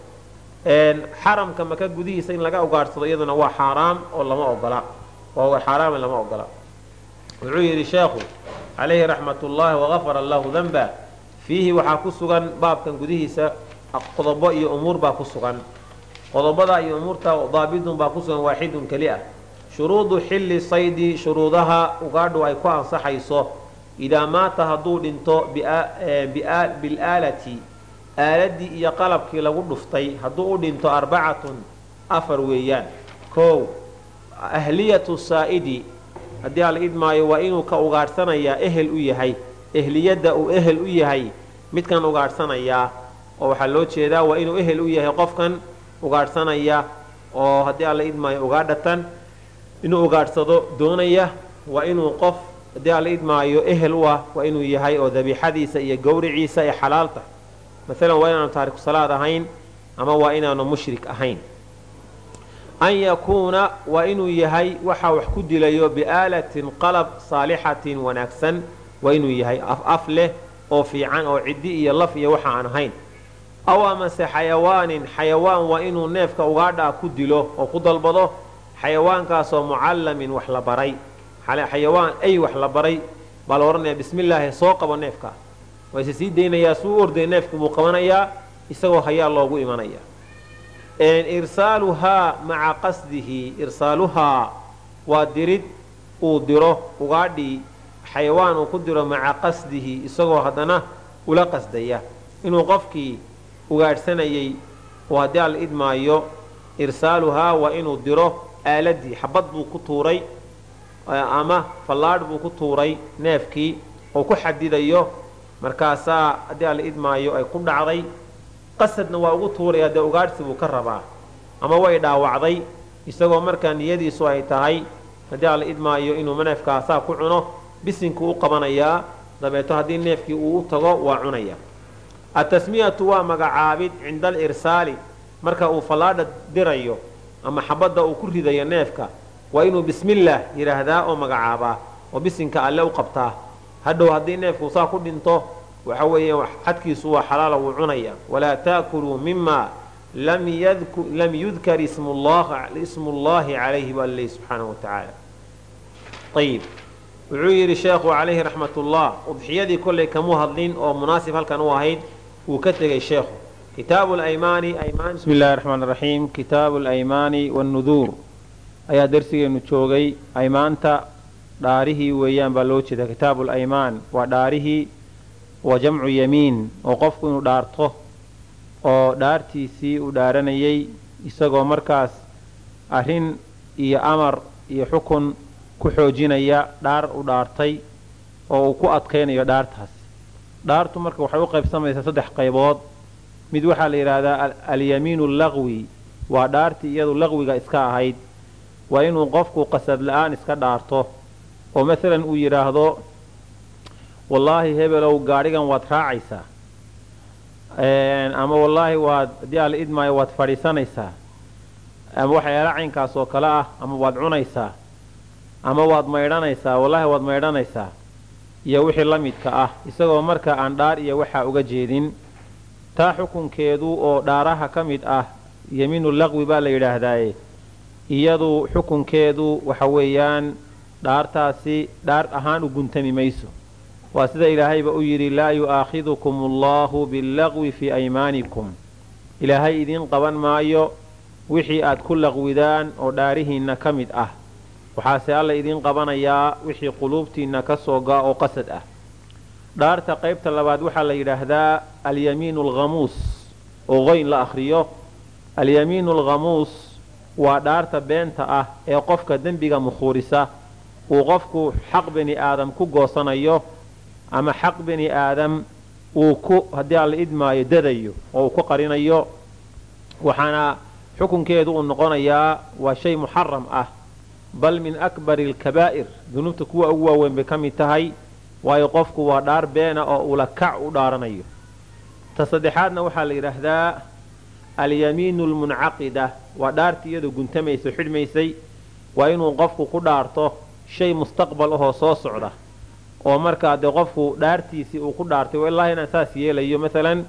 Xaramka maka gudihiisa in laga ugaadhsado iyaduna waa xaaraam oo lama ogola. Waa xaaraam lama ogola. Wuxuu yidhi sheekhu calayhi raxmat ullaahi wagafara allahu danba fiihi waxaa ku sugan baabkan gudihiisa qodobo iyo umuur baa ku sugan. Qodobada iyo umuurta daabidun baa ku sugan waaxidun keli ah shuruudu xilli saydi shuruudaha ugaadhu ay ku ansaxayso idaa maata hadduu dhinto bilaalati aaladii iyo qalabkii lagu dhuftay hadduu u dhinto arbacatun afar weeyaan. Kow ahliyatu saa'idi haddii ala idmaayo waa inuu ka ugaadhsanayaa ehel u yahay ehliyadda uu ehel u yahay midkan ugaadhsanayaa oo waxaa loo jeedaa waa inuu ehel u yahay qofkan ugaadhsanaya oo haddii alla idmaayo ugaadhatan inuu ugaadhsado doonaya waa inuu qof haddii alla idmaayo ehel u ah waa inuu yahay oo dabiixadiisa iyo gowriciisa ay xalaal tahay waa inaanu taariku salaad ahayn ama waa inaanu mushrik ahayn. An yakuuna waa inuu yahay waxa wax ku dilayo biaalatin qalab saalixatin wanaagsan. Waa inuu yahay af af leh oo fiican oo ciddi iyo laf iyo waxa aan ahayn. Aw amase xayawaanin xayawaan waa inuu neefka ugaadhaa ku dilo oo ku dalbado xayawaankaasoo mucallamin wax la baray. Xayawaan ay wax la baray. Baa la odhanaya bismillaahi soo qabo neefka. Waa ise sii daynayaa suu u orday neefka buu qabanayaa isagoo hayaa loogu imanaya. Irsaaluhaa maca qasdihi irsaaluhaa waa dirid uu diro ugaadhii xayawaan uu ku diro maca qasdihi isagoo haddana ula qasdaya. Inuu qofkii ugaadhsanayey oo haddii alla idmaayo irsaaluhaa waa inuu diro aaladii xabad buu ku tuuray ama fallaadh buu ku tuuray neefkii oo ku xadidayo. Markaasaa haddii alla idmaayo ay ku dhacday qasadna waa ugu tuuraya dee ugaadhsi buu ka rabaa ama way dhaawacday. Isagoo markaa niyadiisu ay tahay haddii alla idmaayo inuu neefkaasaa ku cuno bisinkuu u qabanayaa dabeeto haddii neefkii uu u tago waa cunaya. Atasmiyatu waa magacaabid cinda alirsaali marka uu fallaadha dirayo ama xabadda uu ku ridayo neefka waa inuu bismillaah yidhaahdaa oo magacaabaa oo bisinka alle u qabtaa. Hadhow haddii neefku saa ku dhinto waxa weeye xadkiisu waa xalaala wuu cunaya. Walaa taakuluu mima lam yudkar ismu llahi calayhi baa laleeyi subxaanahu wa tacaala. Ayib wuxuu yidhi sheekhu calayhi raxmat ullah udxiyadii kollay kamuu hadlin oo munaasib halkan u ahayd wuu ka tegey sheekhu kitaabu laymaani aymaan bismi illahi raxmaan raxiim kitaabu alaymaani wannuduur ayaa darsigeenu joogay. Aymaanta dhaarihii weeyaan baa loo jeeda kitaabu alaymaan waa dhaarihii waa jamcu yamiin oo qofku inuu dhaarto oo dhaartiisii uu dhaaranayay isagoo markaas arrin iyo amar iyo xukun ku xoojinaya dhaar u dhaartay oo uu ku adkaynayo dhaartaas. Dhaartu marka waxay u qaybsamaysaa saddex qaybood mid waxaa la yidhaahdaa alyamiinu allaqwi waa dhaartii iyadu laqwiga iska ahayd. Waa inuu qofku qasad la'aan iska dhaarto. Oo masalan uu yidhaahdo wallaahi hebelow gaadhigan waad raacaysaa. Ama wallaahi waad haddii alla idmaayo waad fadhiisanaysaa. Ama waxyaala caynkaas oo kale ah ama waad cunaysaa. Ama waad maydhanaysaa wallaahi waad maydhanaysaa. Iyo wixii la midka ah. Isagoo marka aan dhaar iyo waxaa uga jeedin taa xukunkeedu oo dhaaraha ka mid ah yamiinu laqwi baa la yidhaahdaaye iyadu xukunkeedu waxa weeyaan dhaartaasi dhaar ahaan u guntami mayso. Waa sida ilaahayba u yidhi laa yu'aakhidukum allahu billaqwi fii aymaanikum. Ilaahay idiin qaban maayo wixii aad ku laqwidaan oo dhaarihiinna ka mid ah. Waxaase alla idiin qabanayaa wixii quluubtiinna ka soo ga oo qasad ah dhaarta qaybta labaad waxaa la yidhaahdaa alyamiinu alghamuus oo qoyn la akhriyo. Alyamiinu alghamuus waa dhaarta beenta ah ee qofka dembiga mukhuurisa uu qofku xaq bini aadam ku goosanayo ama xaq bini aadam uu ku haddii alla idmaayo dadayo oo uu ku qarinayo. Waxaana xukunkeedu uu noqonayaa waa shay muxaram ah. Bal min akbari alkabaa'ir dunuubta kuwa ugu waaweyn bay ka mid tahay waayo qofku waa dhaar beena oo ula kac u dhaaranayo. Ta saddexaadna waxaa la yidhaahdaa alyamiinu almuncaqida waa dhaartii iyadu guntamaysa xidhmaysay waa inuu qofku ku dhaarto shay mustaqbal ahoo soo socda. Oo markaa dee qofku dhaartiisii uu ku dhaartay wallaahi inaan saas yeelayo masalan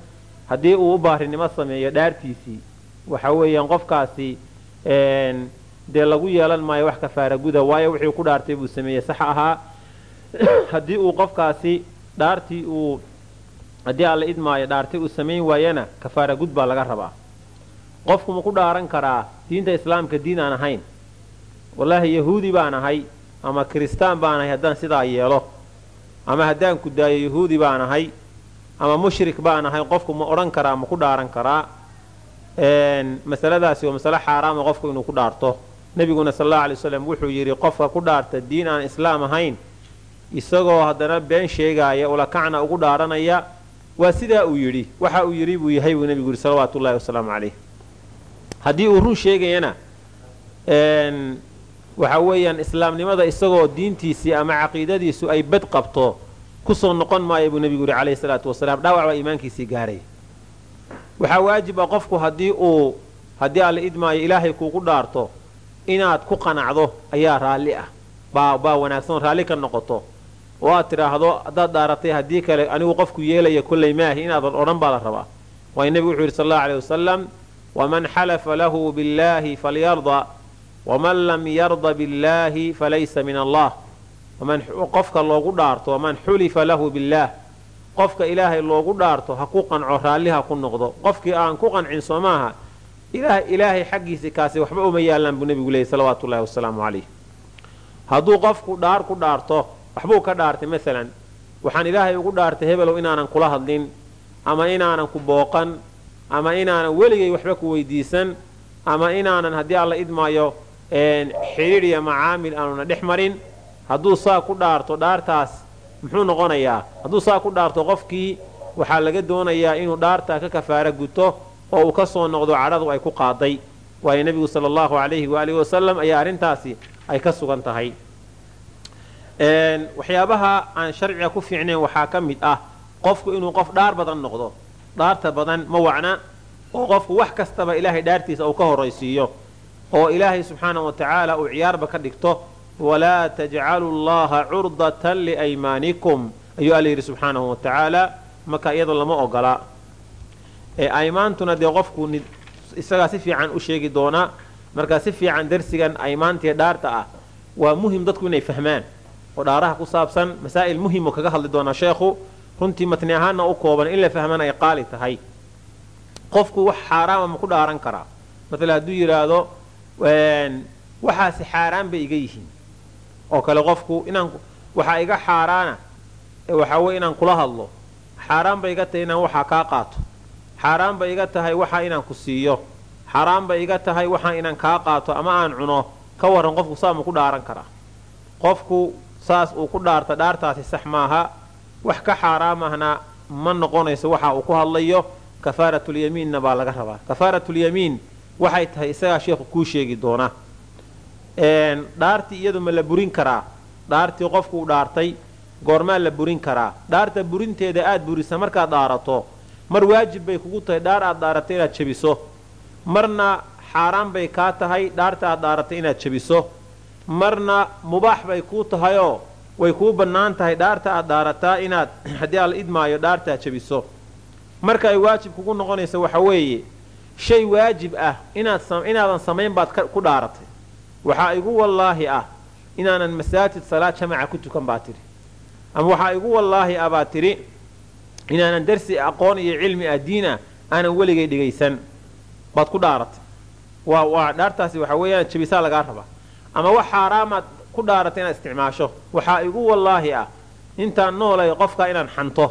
haddii uu u baarinimo sameeyo dhaartiisii waxa weeyaan qofkaasi dee lagu yeelan maayo wax kafaara guda waayo wixii ku dhaartay buu sameeyey sax ahaa haddii uu qofkaasi dhaartii uu haddii alla idmaayo dhaartay uu samayn waayana kafaara gud baa laga rabaa. Qofku ma ku dhaaran karaa diinta islaamka diin aan ahayn. Wallaahi yahuudi baan ahay ama kiristaan baan ahay haddaan sidaa yeelo. Ama haddaan ku daayo yahuudi baan ahay ama mushrik baan ahay qofku ma odhan karaa ma ku dhaaran karaa. Masaladaasi waa masale xaaraama qofku inuu ku dhaarto. Nebiguna sal allau alay waslam wuxuu yidhi qofka ku dhaarta diin aan islaam ahayn isagoo haddana been sheegaaya ulakacna ugu dhaaranaya waa sidaa uu yidhi. Waxa uu yidhi buu yahay buu nebigu yidhi salawaatu ullahi wasalaamu calayh. Haddii uu run sheegayana waxa weeyaan islaamnimada isagoo diintiisii ama caqiidadiisu ay bad qabto ku soo noqon maaya buu nebigu yidhi calayhi salaatu wasalaam. Dhaawac baa iimaankiisii gaaray. Waxaa waajib ah qofku haddii uu haddii alla idmaayo ilaahay kuugu dhaarto inaad ku qanacdo ayaa raalli ah. Baa wanaagsan raalli ka noqoto oo aad tidhaahdo haddaad dhaaratay haddii kale anigu qofku yeelaya kolley maahi inaadan odhan baa la rabaa. Waayo nebigu wuxuu yidhi sal allau aleyh wasalam waman xalafa lahu billaahi falyarda waman lam yarda billaahi falaysa min allah. Qofka loogu dhaarto waman xulifa lahu billaah. Qofka ilaahay loogu dhaarto ha ku qanco raalli ha ku noqdo. Qofkii aan ku qancin soo maaha ilaahay xaggiisi kaasi waxba uma yaallaan buu nebigu leeyay salawaatu ullahi wasalaamu calayh. Hadduu qofku dhaar ku dhaarto waxbuu ka dhaartay masalan waxaan ilaahay ugu dhaartay hebelow inaanan kula hadlin ama inaanan ku booqan ama inaanan weligay waxba ku weydiisan ama inaanan haddii alla idmaayo xidhiir iyo macaamil aanuna dhex marin hadduu saa ku dhaarto dhaartaas muxuu noqonayaa? Hadduu saa ku dhaarto qofkii waxaa laga doonayaa inuu dhaartaa ka kafaara guto oo uu ka soo noqdo cadhadu ay ku qaaday. Waayo nebigu sala allahu calayhi waalihi wasalam ayaa arrintaasi ay ka sugan tahay waxyaabaha aan sharciga ku fiicnayn waxaa ka mid ah qofku inuu qof dhaar badan noqdo dhaarta badan ma wacna oo qofku wax kastaba ilaahay dhaartiisa uu ka horaysiiyo oo ilaahay subxaana wa tacaala uu ciyaarba ka dhigto walaa tajcalu llaha curdatan liaymaanikum ayuu alla yidhi subxaanahu wa tacaala marka iyadoo lama ogola. Aymaantuna dee qofku isagaa si fiican u sheegi doonaa markaa si fiican darsigan aymaantiiyo dhaarta ah waa muhiim dadku inay fahmaan oo dhaaraha ku saabsan masaa'il muhimoo kaga hadli doonaa sheekhu runtii matni ahaanna u kooban in la fahmana ay qaali tahay. Qofku wax xaaraama ma ku dhaaran karaa. Maala hadduu yidhaahdo waxaasi xaaraan bay iga yihiin. Oo kale qofku inaan waxaa iga xaaraana waxaa weye inaan kula hadlo. Xaaraan bay iga tahay inaan waxaa kaa qaato. Xaaraan bay iga tahay waxaa inaan ku siiyo. Xaaraan bay iga tahay waxaa inaan kaa qaato ama aan cuno. Ka warran qofku saa ma ku dhaaran karaa. Qofku saas uu ku dhaarta dhaartaasi sax maaha. Wax ka xaaraamahna ma noqonayso waxa uu ku hadlayo. Kafaaratulyamiinna baa laga rabaa. Kafaaratulyamiin waxay tahay isagaa sheekhu kuu sheegi doona. Dhaartii iyadu ma la burin karaa. Dhaartii qofkuu dhaartay goormaa la burin karaa. Dhaarta burinteeda aad burisa markaad dhaarato mar waajib bay kugu tahay. Dhaar aad dhaaratay inaad jebiso. Marna xaaraan bay kaa tahay. Dhaarta aad dhaaratay inaad jebiso marna mubaax bay kuu tahayoo way kuu bannaan tahay dhaarta aad dhaarataa inaad haddii aala idmaayo dhaartaa jebiso. Marka ay waajib kugu noqonaysa waxa weeye shay waajib ah inaad inaadan samayn baad ku dhaaratay. Waxaa igu wallaahi ah inaanan masaajid salaad jamaca ku tukan baa tidhi ama waxaa igu wallaahi ah baa tidhi inaanan darsi aqoon iyo cilmi ah diin ah aanan weligay dhigaysan. Baad ku dhaaratay. Waa dhaartaasi waxa weeyaan jebisaa lagaa rabaa ama wax xaaraamaad ku dhaaratay inaad isticmaasho. Waxaa igu wallaahi ah intaan noolay qofkaa inaan xanto.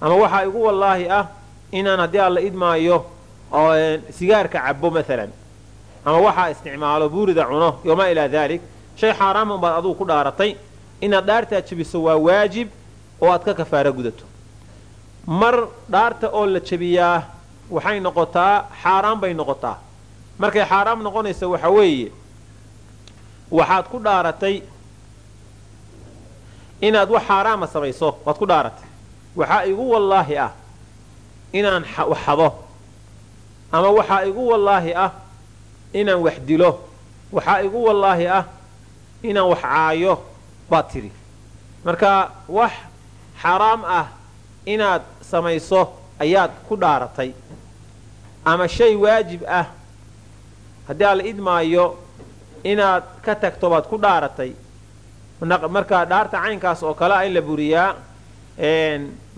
Ama waxaa igu wallaahi ah inaan haddii alla idmaayo sigaarka cabo maalan ama waxaa isticmaalo buurida cuno yomaa ilaa daalik shay xaaraaman baad adugu ku dhaaratay. Inaad dhaartaa jebiso waa waajib oo aad ka kafaaro gudato. Mar dhaarta oo la jebiyaa waxay noqotaa xaaraan bay noqotaa. Markay xaaraam noqonaysa waxa weeye waxaad ku dhaaratay inaad wax xaaraama samayso waad ku dhaaratay. Waxaa igu wallaahi ah inaan waxxado ama waxaa igu wallaahi ah inaan wax dilo. Waxaa igu wallaahi ah inaan wax caayo baad tidhi. Marka wax xaaraam ah inaad samayso ayaad ku dhaaratay. Ama shay waajib ah haddii alla idmaayo inaad ka tagto baad ku dhaaratay. Marka dhaarta caynkaas oo kale in la buriyaa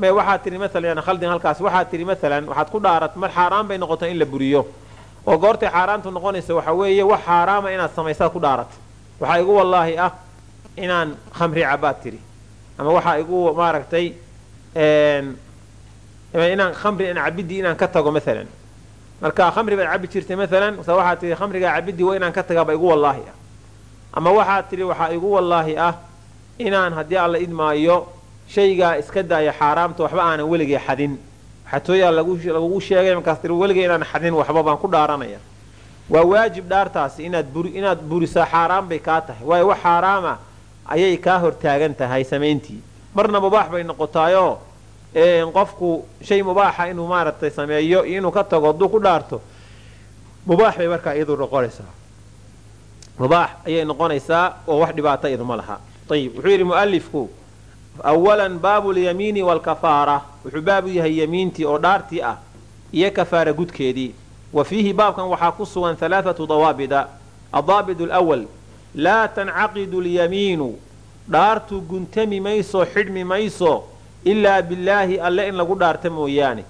waxaad tihi maalan khaldin halkaas waxaad tihi maalan waxaad ku dhaarat mar xaaraan bay noqota in la buriyo. Oo goortay xaaraantu noqonaysa waxa weeye wax xaaraama inaad samaysaad ku dhaaratay waxaa igu wallaahi ah inaan khamri cabaad tidhi. Ama waxaa igu maaragtay inaan khamri cabidii inaan ka tago maalan marka khamri baad cabbi jirtay maalan se waxaad tihi khamrigaa cabidii waa inaan ka tagaaba igu wallaahi ah. Ama waxaad tidhi waxaa igu wallaahi ah inaan haddii alla idmaayo shaygaa iska daaya xaaraamta waxba aanan weligay xadin. Xatooyaa lagugu sheegay markaas tii weligay inaan xadin waxba baan ku dhaaranaya. Waa waajib dhaartaasi inaad inaad burisaa xaaraan bay kaa tahay. Waayo wax xaaraama ayay kaa hortaagan tahay samayntii. Marna mubaax bay noqotaayoo qofku shay mubaaxa inuu maaragtay sameeyo iyo inuu ka tago hadduu ku dhaarto mubaax bay markaa iyadu noqonaysaa. Mubaax ayay noqonaysaa oo wax dhibaato iduma laha. Ayib wuxuu yidhi mualifku awalan baabu lyamiini waalkafaara wuxuu baabu yahay yamiintii oo dhaartii ah iyo kafaara gudkeedii. Wa fiihi baabkan waxaa ku sugan halaaatu dawaabida. Addaabit alwal laa tancaqidu lyamiinu dhaartu guntami mayso xidhmi mayso ilaa billaahi alle in lagu dhaarta mooyaane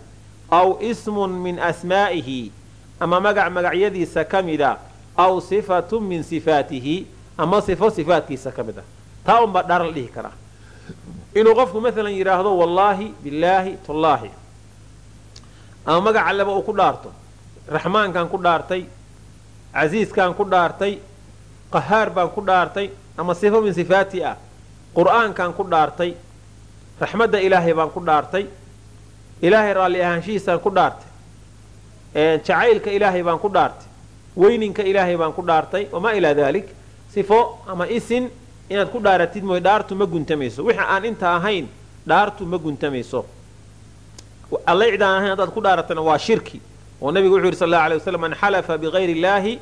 aw ismun min asmaa'ihi ama magac magacyadiisa ka mida aw sifatun min sifaatihi ama sifo sifaatkiisa ka mid a taa unbaa dhaar la dhihi karaa inuu qofku maalan yidhaahdo wallaahi billaahi tullaahi ama magac alleba uu ku dhaarto raxmaankan ku dhaartay casiiskaan ku dhaartay qahaar baan ku dhaartay ama sifo min sifaati ah qur'aankaan ku dhaartay raxmadda ilaahay baan ku dhaartay. Ilaahay raalli ahaanshihiisaan ku dhaartay. Jacaylka ilaahay baan ku dhaartay. Weyninka ilaahay baan ku dhaartay. Wamaa ilaa dalik sifo ama isin inaad ku dhaaratid mooy dhaartu ma guntamayso. Wixii aan inta ahayn dhaartu ma guntamayso. Alla cidaan ahayn haddaad ku dhaaratana waa shirki. Oo nabigu wuxuu yidhi sal allau alay waslam man xalafa bigayri illaahi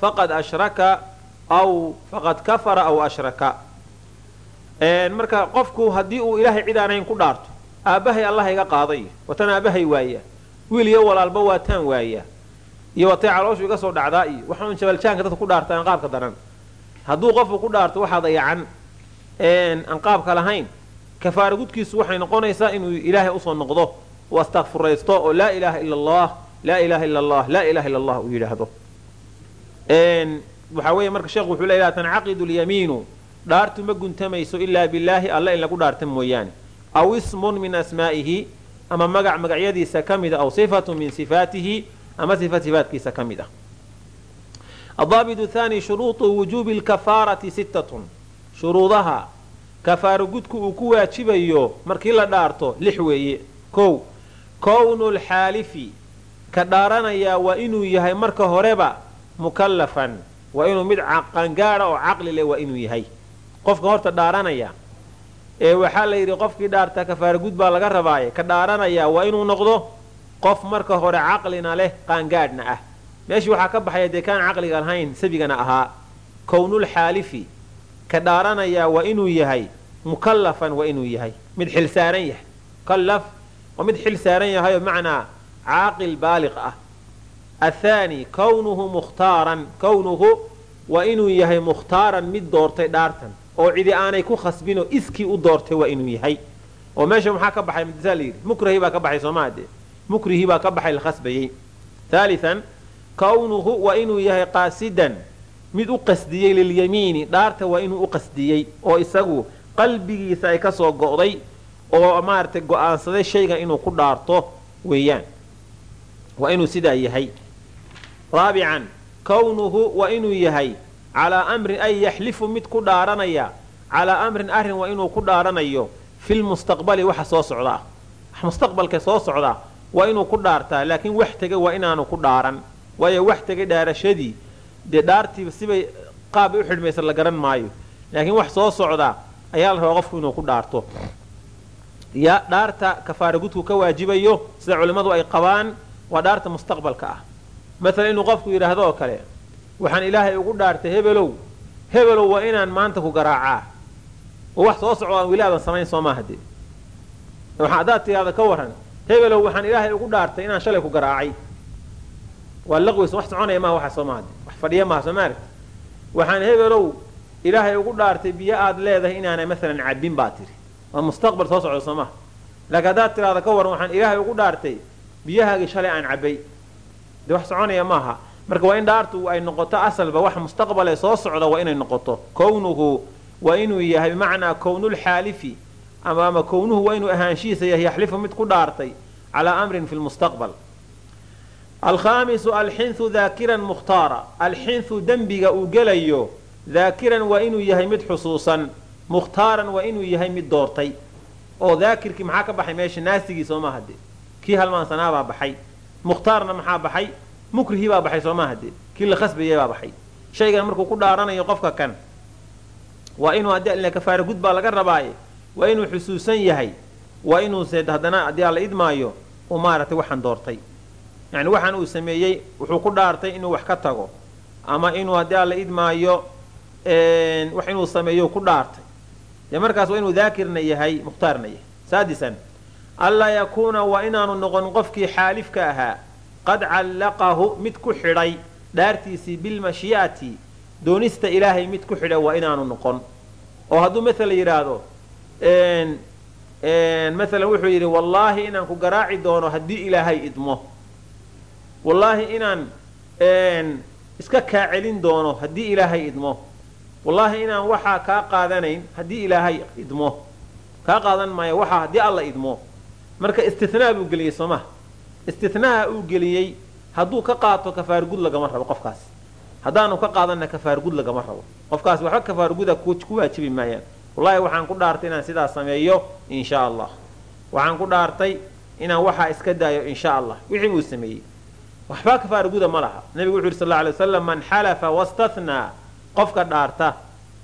faqad ashraka aw faqad kafara aw ashraka marka qofku haddii uu ilaahay cid aan ahayn ku dhaarto aabbahay allah iga qaaday watan aabbahay waaya wiil iyo walaalba waataan waaya iyo watay calooshu iga soo dhacdaa iyo waxaan jabaljaanka dadka ku dhaartaan qaabka daran. Hadduu qofku ku dhaarto waxaa dayacan. Aan lahayn kafaara gudkiisu waxay noqonaysaa inuu ilaahay u soo noqdo uu astakfuraysto oo laa ilaaha ila allah laa ilaha illa allah laa ilaha illa allah uu yidhaahdo. Waxaa weeye marka sheekhu wuxuu leeyaha tancaqidu lyamiinu dhaartu ma guntamayso ilaa billaahi alla in lagu dhaarta mooyaane. Aw ismun min asmaa'ihi ama magac magacyadiisa ka mid a aw sifatu min sifaatihi ama sifa sifaatkiisa ka mid ah adaabitu thaani shuruudu wujuubi lkafaarati sittatun. Shuruudaha kafaaro gudku uu ku waajibayo markii la dhaarto lix weeye. Kow kownu lxaalifi ka dhaaranayaa waa inuu yahay marka horeba mukallafan waa inuu mid qangaada oo caqli leh waa inuu yahay qofka horta dhaaranaya ee waxaa la yidhi qofkii dhaartaa kafaara gud baa laga rabaaye ka dhaaranayaa waa inuu noqdo qof marka hore caqlina leh qaangaadhna ah. Meeshii waxaa ka baxaya dee kaan caqliga lahayn sabigana ahaa. Kownulxaalifi ka dhaaranayaa waa inuu yahay mukallafan waa inuu yahay mid xil saaran yahay. Mukallaf waa mid xil saaran yahay oo macnaa caaqil baaliq ah. Athaani kownuhu mukhtaaran kownuhu waa inuu yahay mukhtaaran mid doortay dhaartan oo cidi aanay ku khasbinoo iskii u doortay waa inuu yahay. oo meesha maxaa ka baxay? Mdsaa la yidhi mukrahii baa ka baxay soomaa dee baa ka baxay la khasbayey. Haalian kownuhu waa inuu yahay qaasidan mid u qasdiyey lilyamiini dhaarta waa inuu u qasdiyey oo isagu qalbigiisa ay ka soo go'day oo maaragtay go'aansaday shaygan inuu ku dhaarto weeyaan. Waa inuu sidaa yahay. Raabican kownuhu waa inuu yahay calaa amrin ay yaxlifu mid ku dhaaranaya. Calaa amrin arrin waa inuu ku dhaaranayo. Filmustaqbali waxa soo socdaa wax mustaqbalka soo socdaa waa inuu ku dhaartaa laakiin wax tegay waa inaanu ku dhaaran. Waayo wax tegay dhaarashadii dee dhaartiiba sibay qaabay u xidhmaysa la garan maayo. Laakiin wax soo socdaa ayaa la rabaa qofku inuu ku dhaarto. Ya dhaarta kafaara gudku ka waajibayo sida culimmadu ay qabaan waa dhaarta mustaqbalka ah. Maalan inuu qofku yidhaahdo oo kale waxaan ilaahay ugu dhaartay hebelow hebelow waa inaan maanta ku garaacaa. Oo wax soo socdaan weli aadan samayn soo maaha dee haddaad tidhaahda ka warran hebelow waxaan ilaahay ugu dhaartay inaan shalay ku garaacay. Waa laqweysa wax soconaya maha waxa soo maha wax fadhiya maha soo maaragti waxaan hebelow ilaahay ugu dhaartay biyo aad leedahay inaanay maalan cabbin baa tiri. Waa mustaqbal soo socda soo maha laakiin haddaad tidhaahda ka warran waxaan ilaahay ugu dhaartay biyahaagii shalay aan cabbay. Dee wax soconaya maaha marka waa in dhaartu ay noqoto asalba wax mustaqbale soo socda waa inay noqoto. Kownuhu waa inuu yahay bimacnaa kownulxaalifi ama ama kownuhu waa inuu ahaanshihiisa yahay yaxlifu mid ku dhaartay calaa amrin fi lmustaqbal alkhaamisu alxinhu daakiran mukhtaara alxinhu dembiga uu gelayo daakiran waa inuu yahay mid xusuusan mukhtaaran waa inuu yahay mid doortay. Oo daakirkii maxaa ka baxay meesha naasigii soo maaha dee kii halmaansanaabaa baxay? Mukhtaarna maxaa baxay mukrihii baa baxay soo maaha dee kii la khasbayay baa baxay. Shaygan markuu ku dhaaranayo qofka kan waa inuu haddii kafaara gud baa laga rabaaye waa inuu xusuusan yahay waa inuuse haddana haddii alla idmaayo uu maaragtay waxaan doortay. Yani waxaan uu sameeyey wuxuu ku dhaartay inuu wax ka tago ama inuu haddii alla idmaayo wax inuu sameeyo ku dhaartay. Dee markaas waa inuu daakirna yahay mukhtaarna yahay. Saadisan allaa yakuuna waa inaanu noqon qofkii xaalifka ahaa qad callaqahu mid ku xidhay dhaartiisii bilmashii'ati doonista ilaahay mid ku xidha waa inaanu noqon. Oo hadduu maala yidhaahdo maalan wuxuu yidhi wallaahi inaan ku garaaci doono haddii ilaahay idmo. Wallaahi inaan iska kaa celin doono haddii ilaahay idmo. Wallaahi inaan waxaa kaa qaadanayn haddii ilaahay idmo. Kaa qaadan maayo waxaa haddii alla idmo. Marka istinaa buu geliyey soo maha istinaha uu geliyey hadduu ka qaato kafaar gud lagama rabo qofkaas. Haddaanu ka qaadanna kafaargud lagama rabo. Qofkaas waxba kafaarguda ku waajibi maayaan. Wallaahi waxaan ku dhaartay inaan sidaa sameeyo insha allah. Waxaan ku dhaartay inaan waxaa iska daayo insha allah. Wixii buu sameeyey. Waxba kafaarguda ma laha. Nebigu wuxu yuri sal alay waslam man xalafa wastathnaa qofka dhaarta.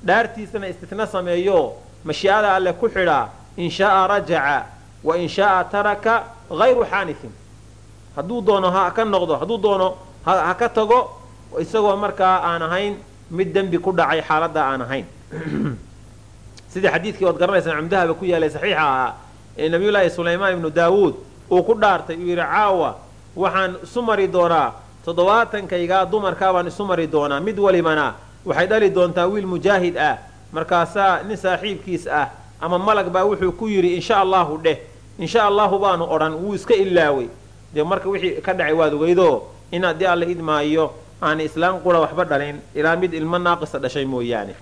Dhaartiisana istitna sameeyo mashii'ada alle ku xidhaa in shaaa rajaca wa in shaaa taraka hayru xaanifin hadduu doono ha ka noqdo hadduu doono ha ka tago isagoo markaa aan ahayn mid dembi ku dhacay xaaladda aan ahayn. Sidii xadiidkii waad garanaysaan cumdahaba ku yaalay saxiixa ahaa ee nabiyullaahi sulaymaan ibnu daawuud uu ku dhaartay uu yidhi caawa waxaan isu mari doonaa toddobaatankaygaa dumarkaa baan isu mari doonaa mid walibana waxay dhali doontaa wiil mujaahid ah markaasaa nin saaxiibkiis ah ama malag baa wuxuu ku yidhi insha allahu dheh insha allahu baanu odhan wuu iska ilaaway dee marka wixii ka dhacay waad ogeydoo in haddii alla idmaayo aan islaam qura waxba dhalin ilaa mid ilmo naaqisa dhashay mooyaane.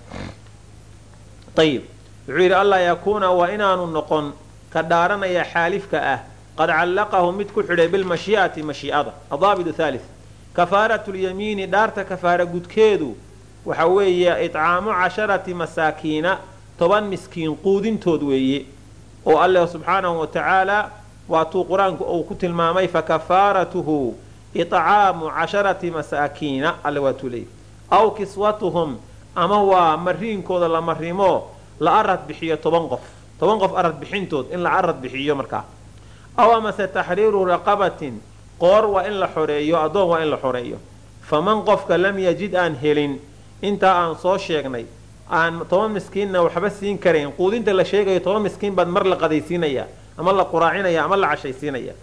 Ayib wuxuu yidhi allaa yakuuna waa inaanu noqon ka dhaaranaya xaalifka ah. Qad callaqahu mid ku xidhay bilmashii'ati mashii'ada. Adaabidu haalith kafaaratu lyamiini dhaarta kafaara gudkeedu waxa weeye itcaamu casharati masaakiina toban miskiin quudintood weeye. Oo alleh subxaanahu wa waatuu qur'aanku uu ku tilmaamay fakafaaratuhu icaamu casharati masaakiina alle waatuu leeyay aw kiswatuhum ama waa mariinkooda la marimo la arad bixiyo toban qof. Toban qof arad bixintood in la arad bixiyo markaa. Aw amase taxriiru raqabatin qoor waa in la xoreeyo addoon waa in la xoreeyo. Faman qofka lam yajid aan helin intaa aan soo sheegnay aan toban miskiinna waxba siin karayn quudinta la sheegayo toban miskiin baad mar la qadaysiinaya ama la quraacinaya ama la cashaysiinaya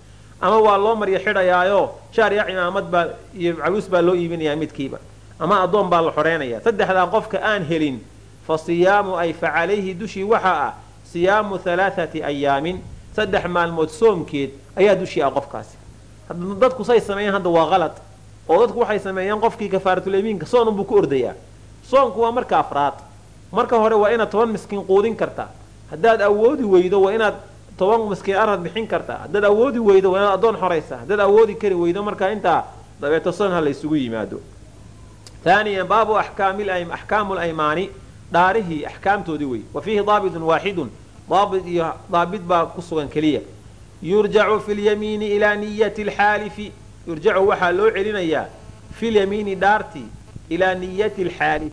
ama waa loo maryo xidhayaayo shaariya cimaamad baa iyo caluus baa loo iibinayaa midkiiba ama addoon baa la xoreynaya saddexdaa qofka aan helin fa siyaamu ay fa calayhi dushii waxaa ah siyaamu halaathati ayaamin saddex maalmood soomkeed ayaa dushii ah qofkaasi. Dadku say sameeyeen hadda waa qalad oo dadku waxay sameeyeen qofkii kafaaratulyamiinka soon unbuu ku ordayaa. Soonku waa marka afraad. Marka hore waa inaad toban miskiin quudin kartaa. Haddaad awoodi weydo waa inaad toban miskiin arad bixin kartaa haddaad awoodi weydo waa inaad addoon xoraysaa. Haddaad awoodi kari weydo marka intaa dabeeto soon ha la yimaado. Haaniyan baabu axkaamu laymaani dhaarihii axkaamtoodii wey wa fiihi daabitun waaxidun daabit iyo daabit baa ku sugan keliya. Yurjacu fi lyamiini ilaa niyati alxaalifi yurjacu waxaa loo celinayaa fi lyamiini dhaartii ilaa niyati alxaalif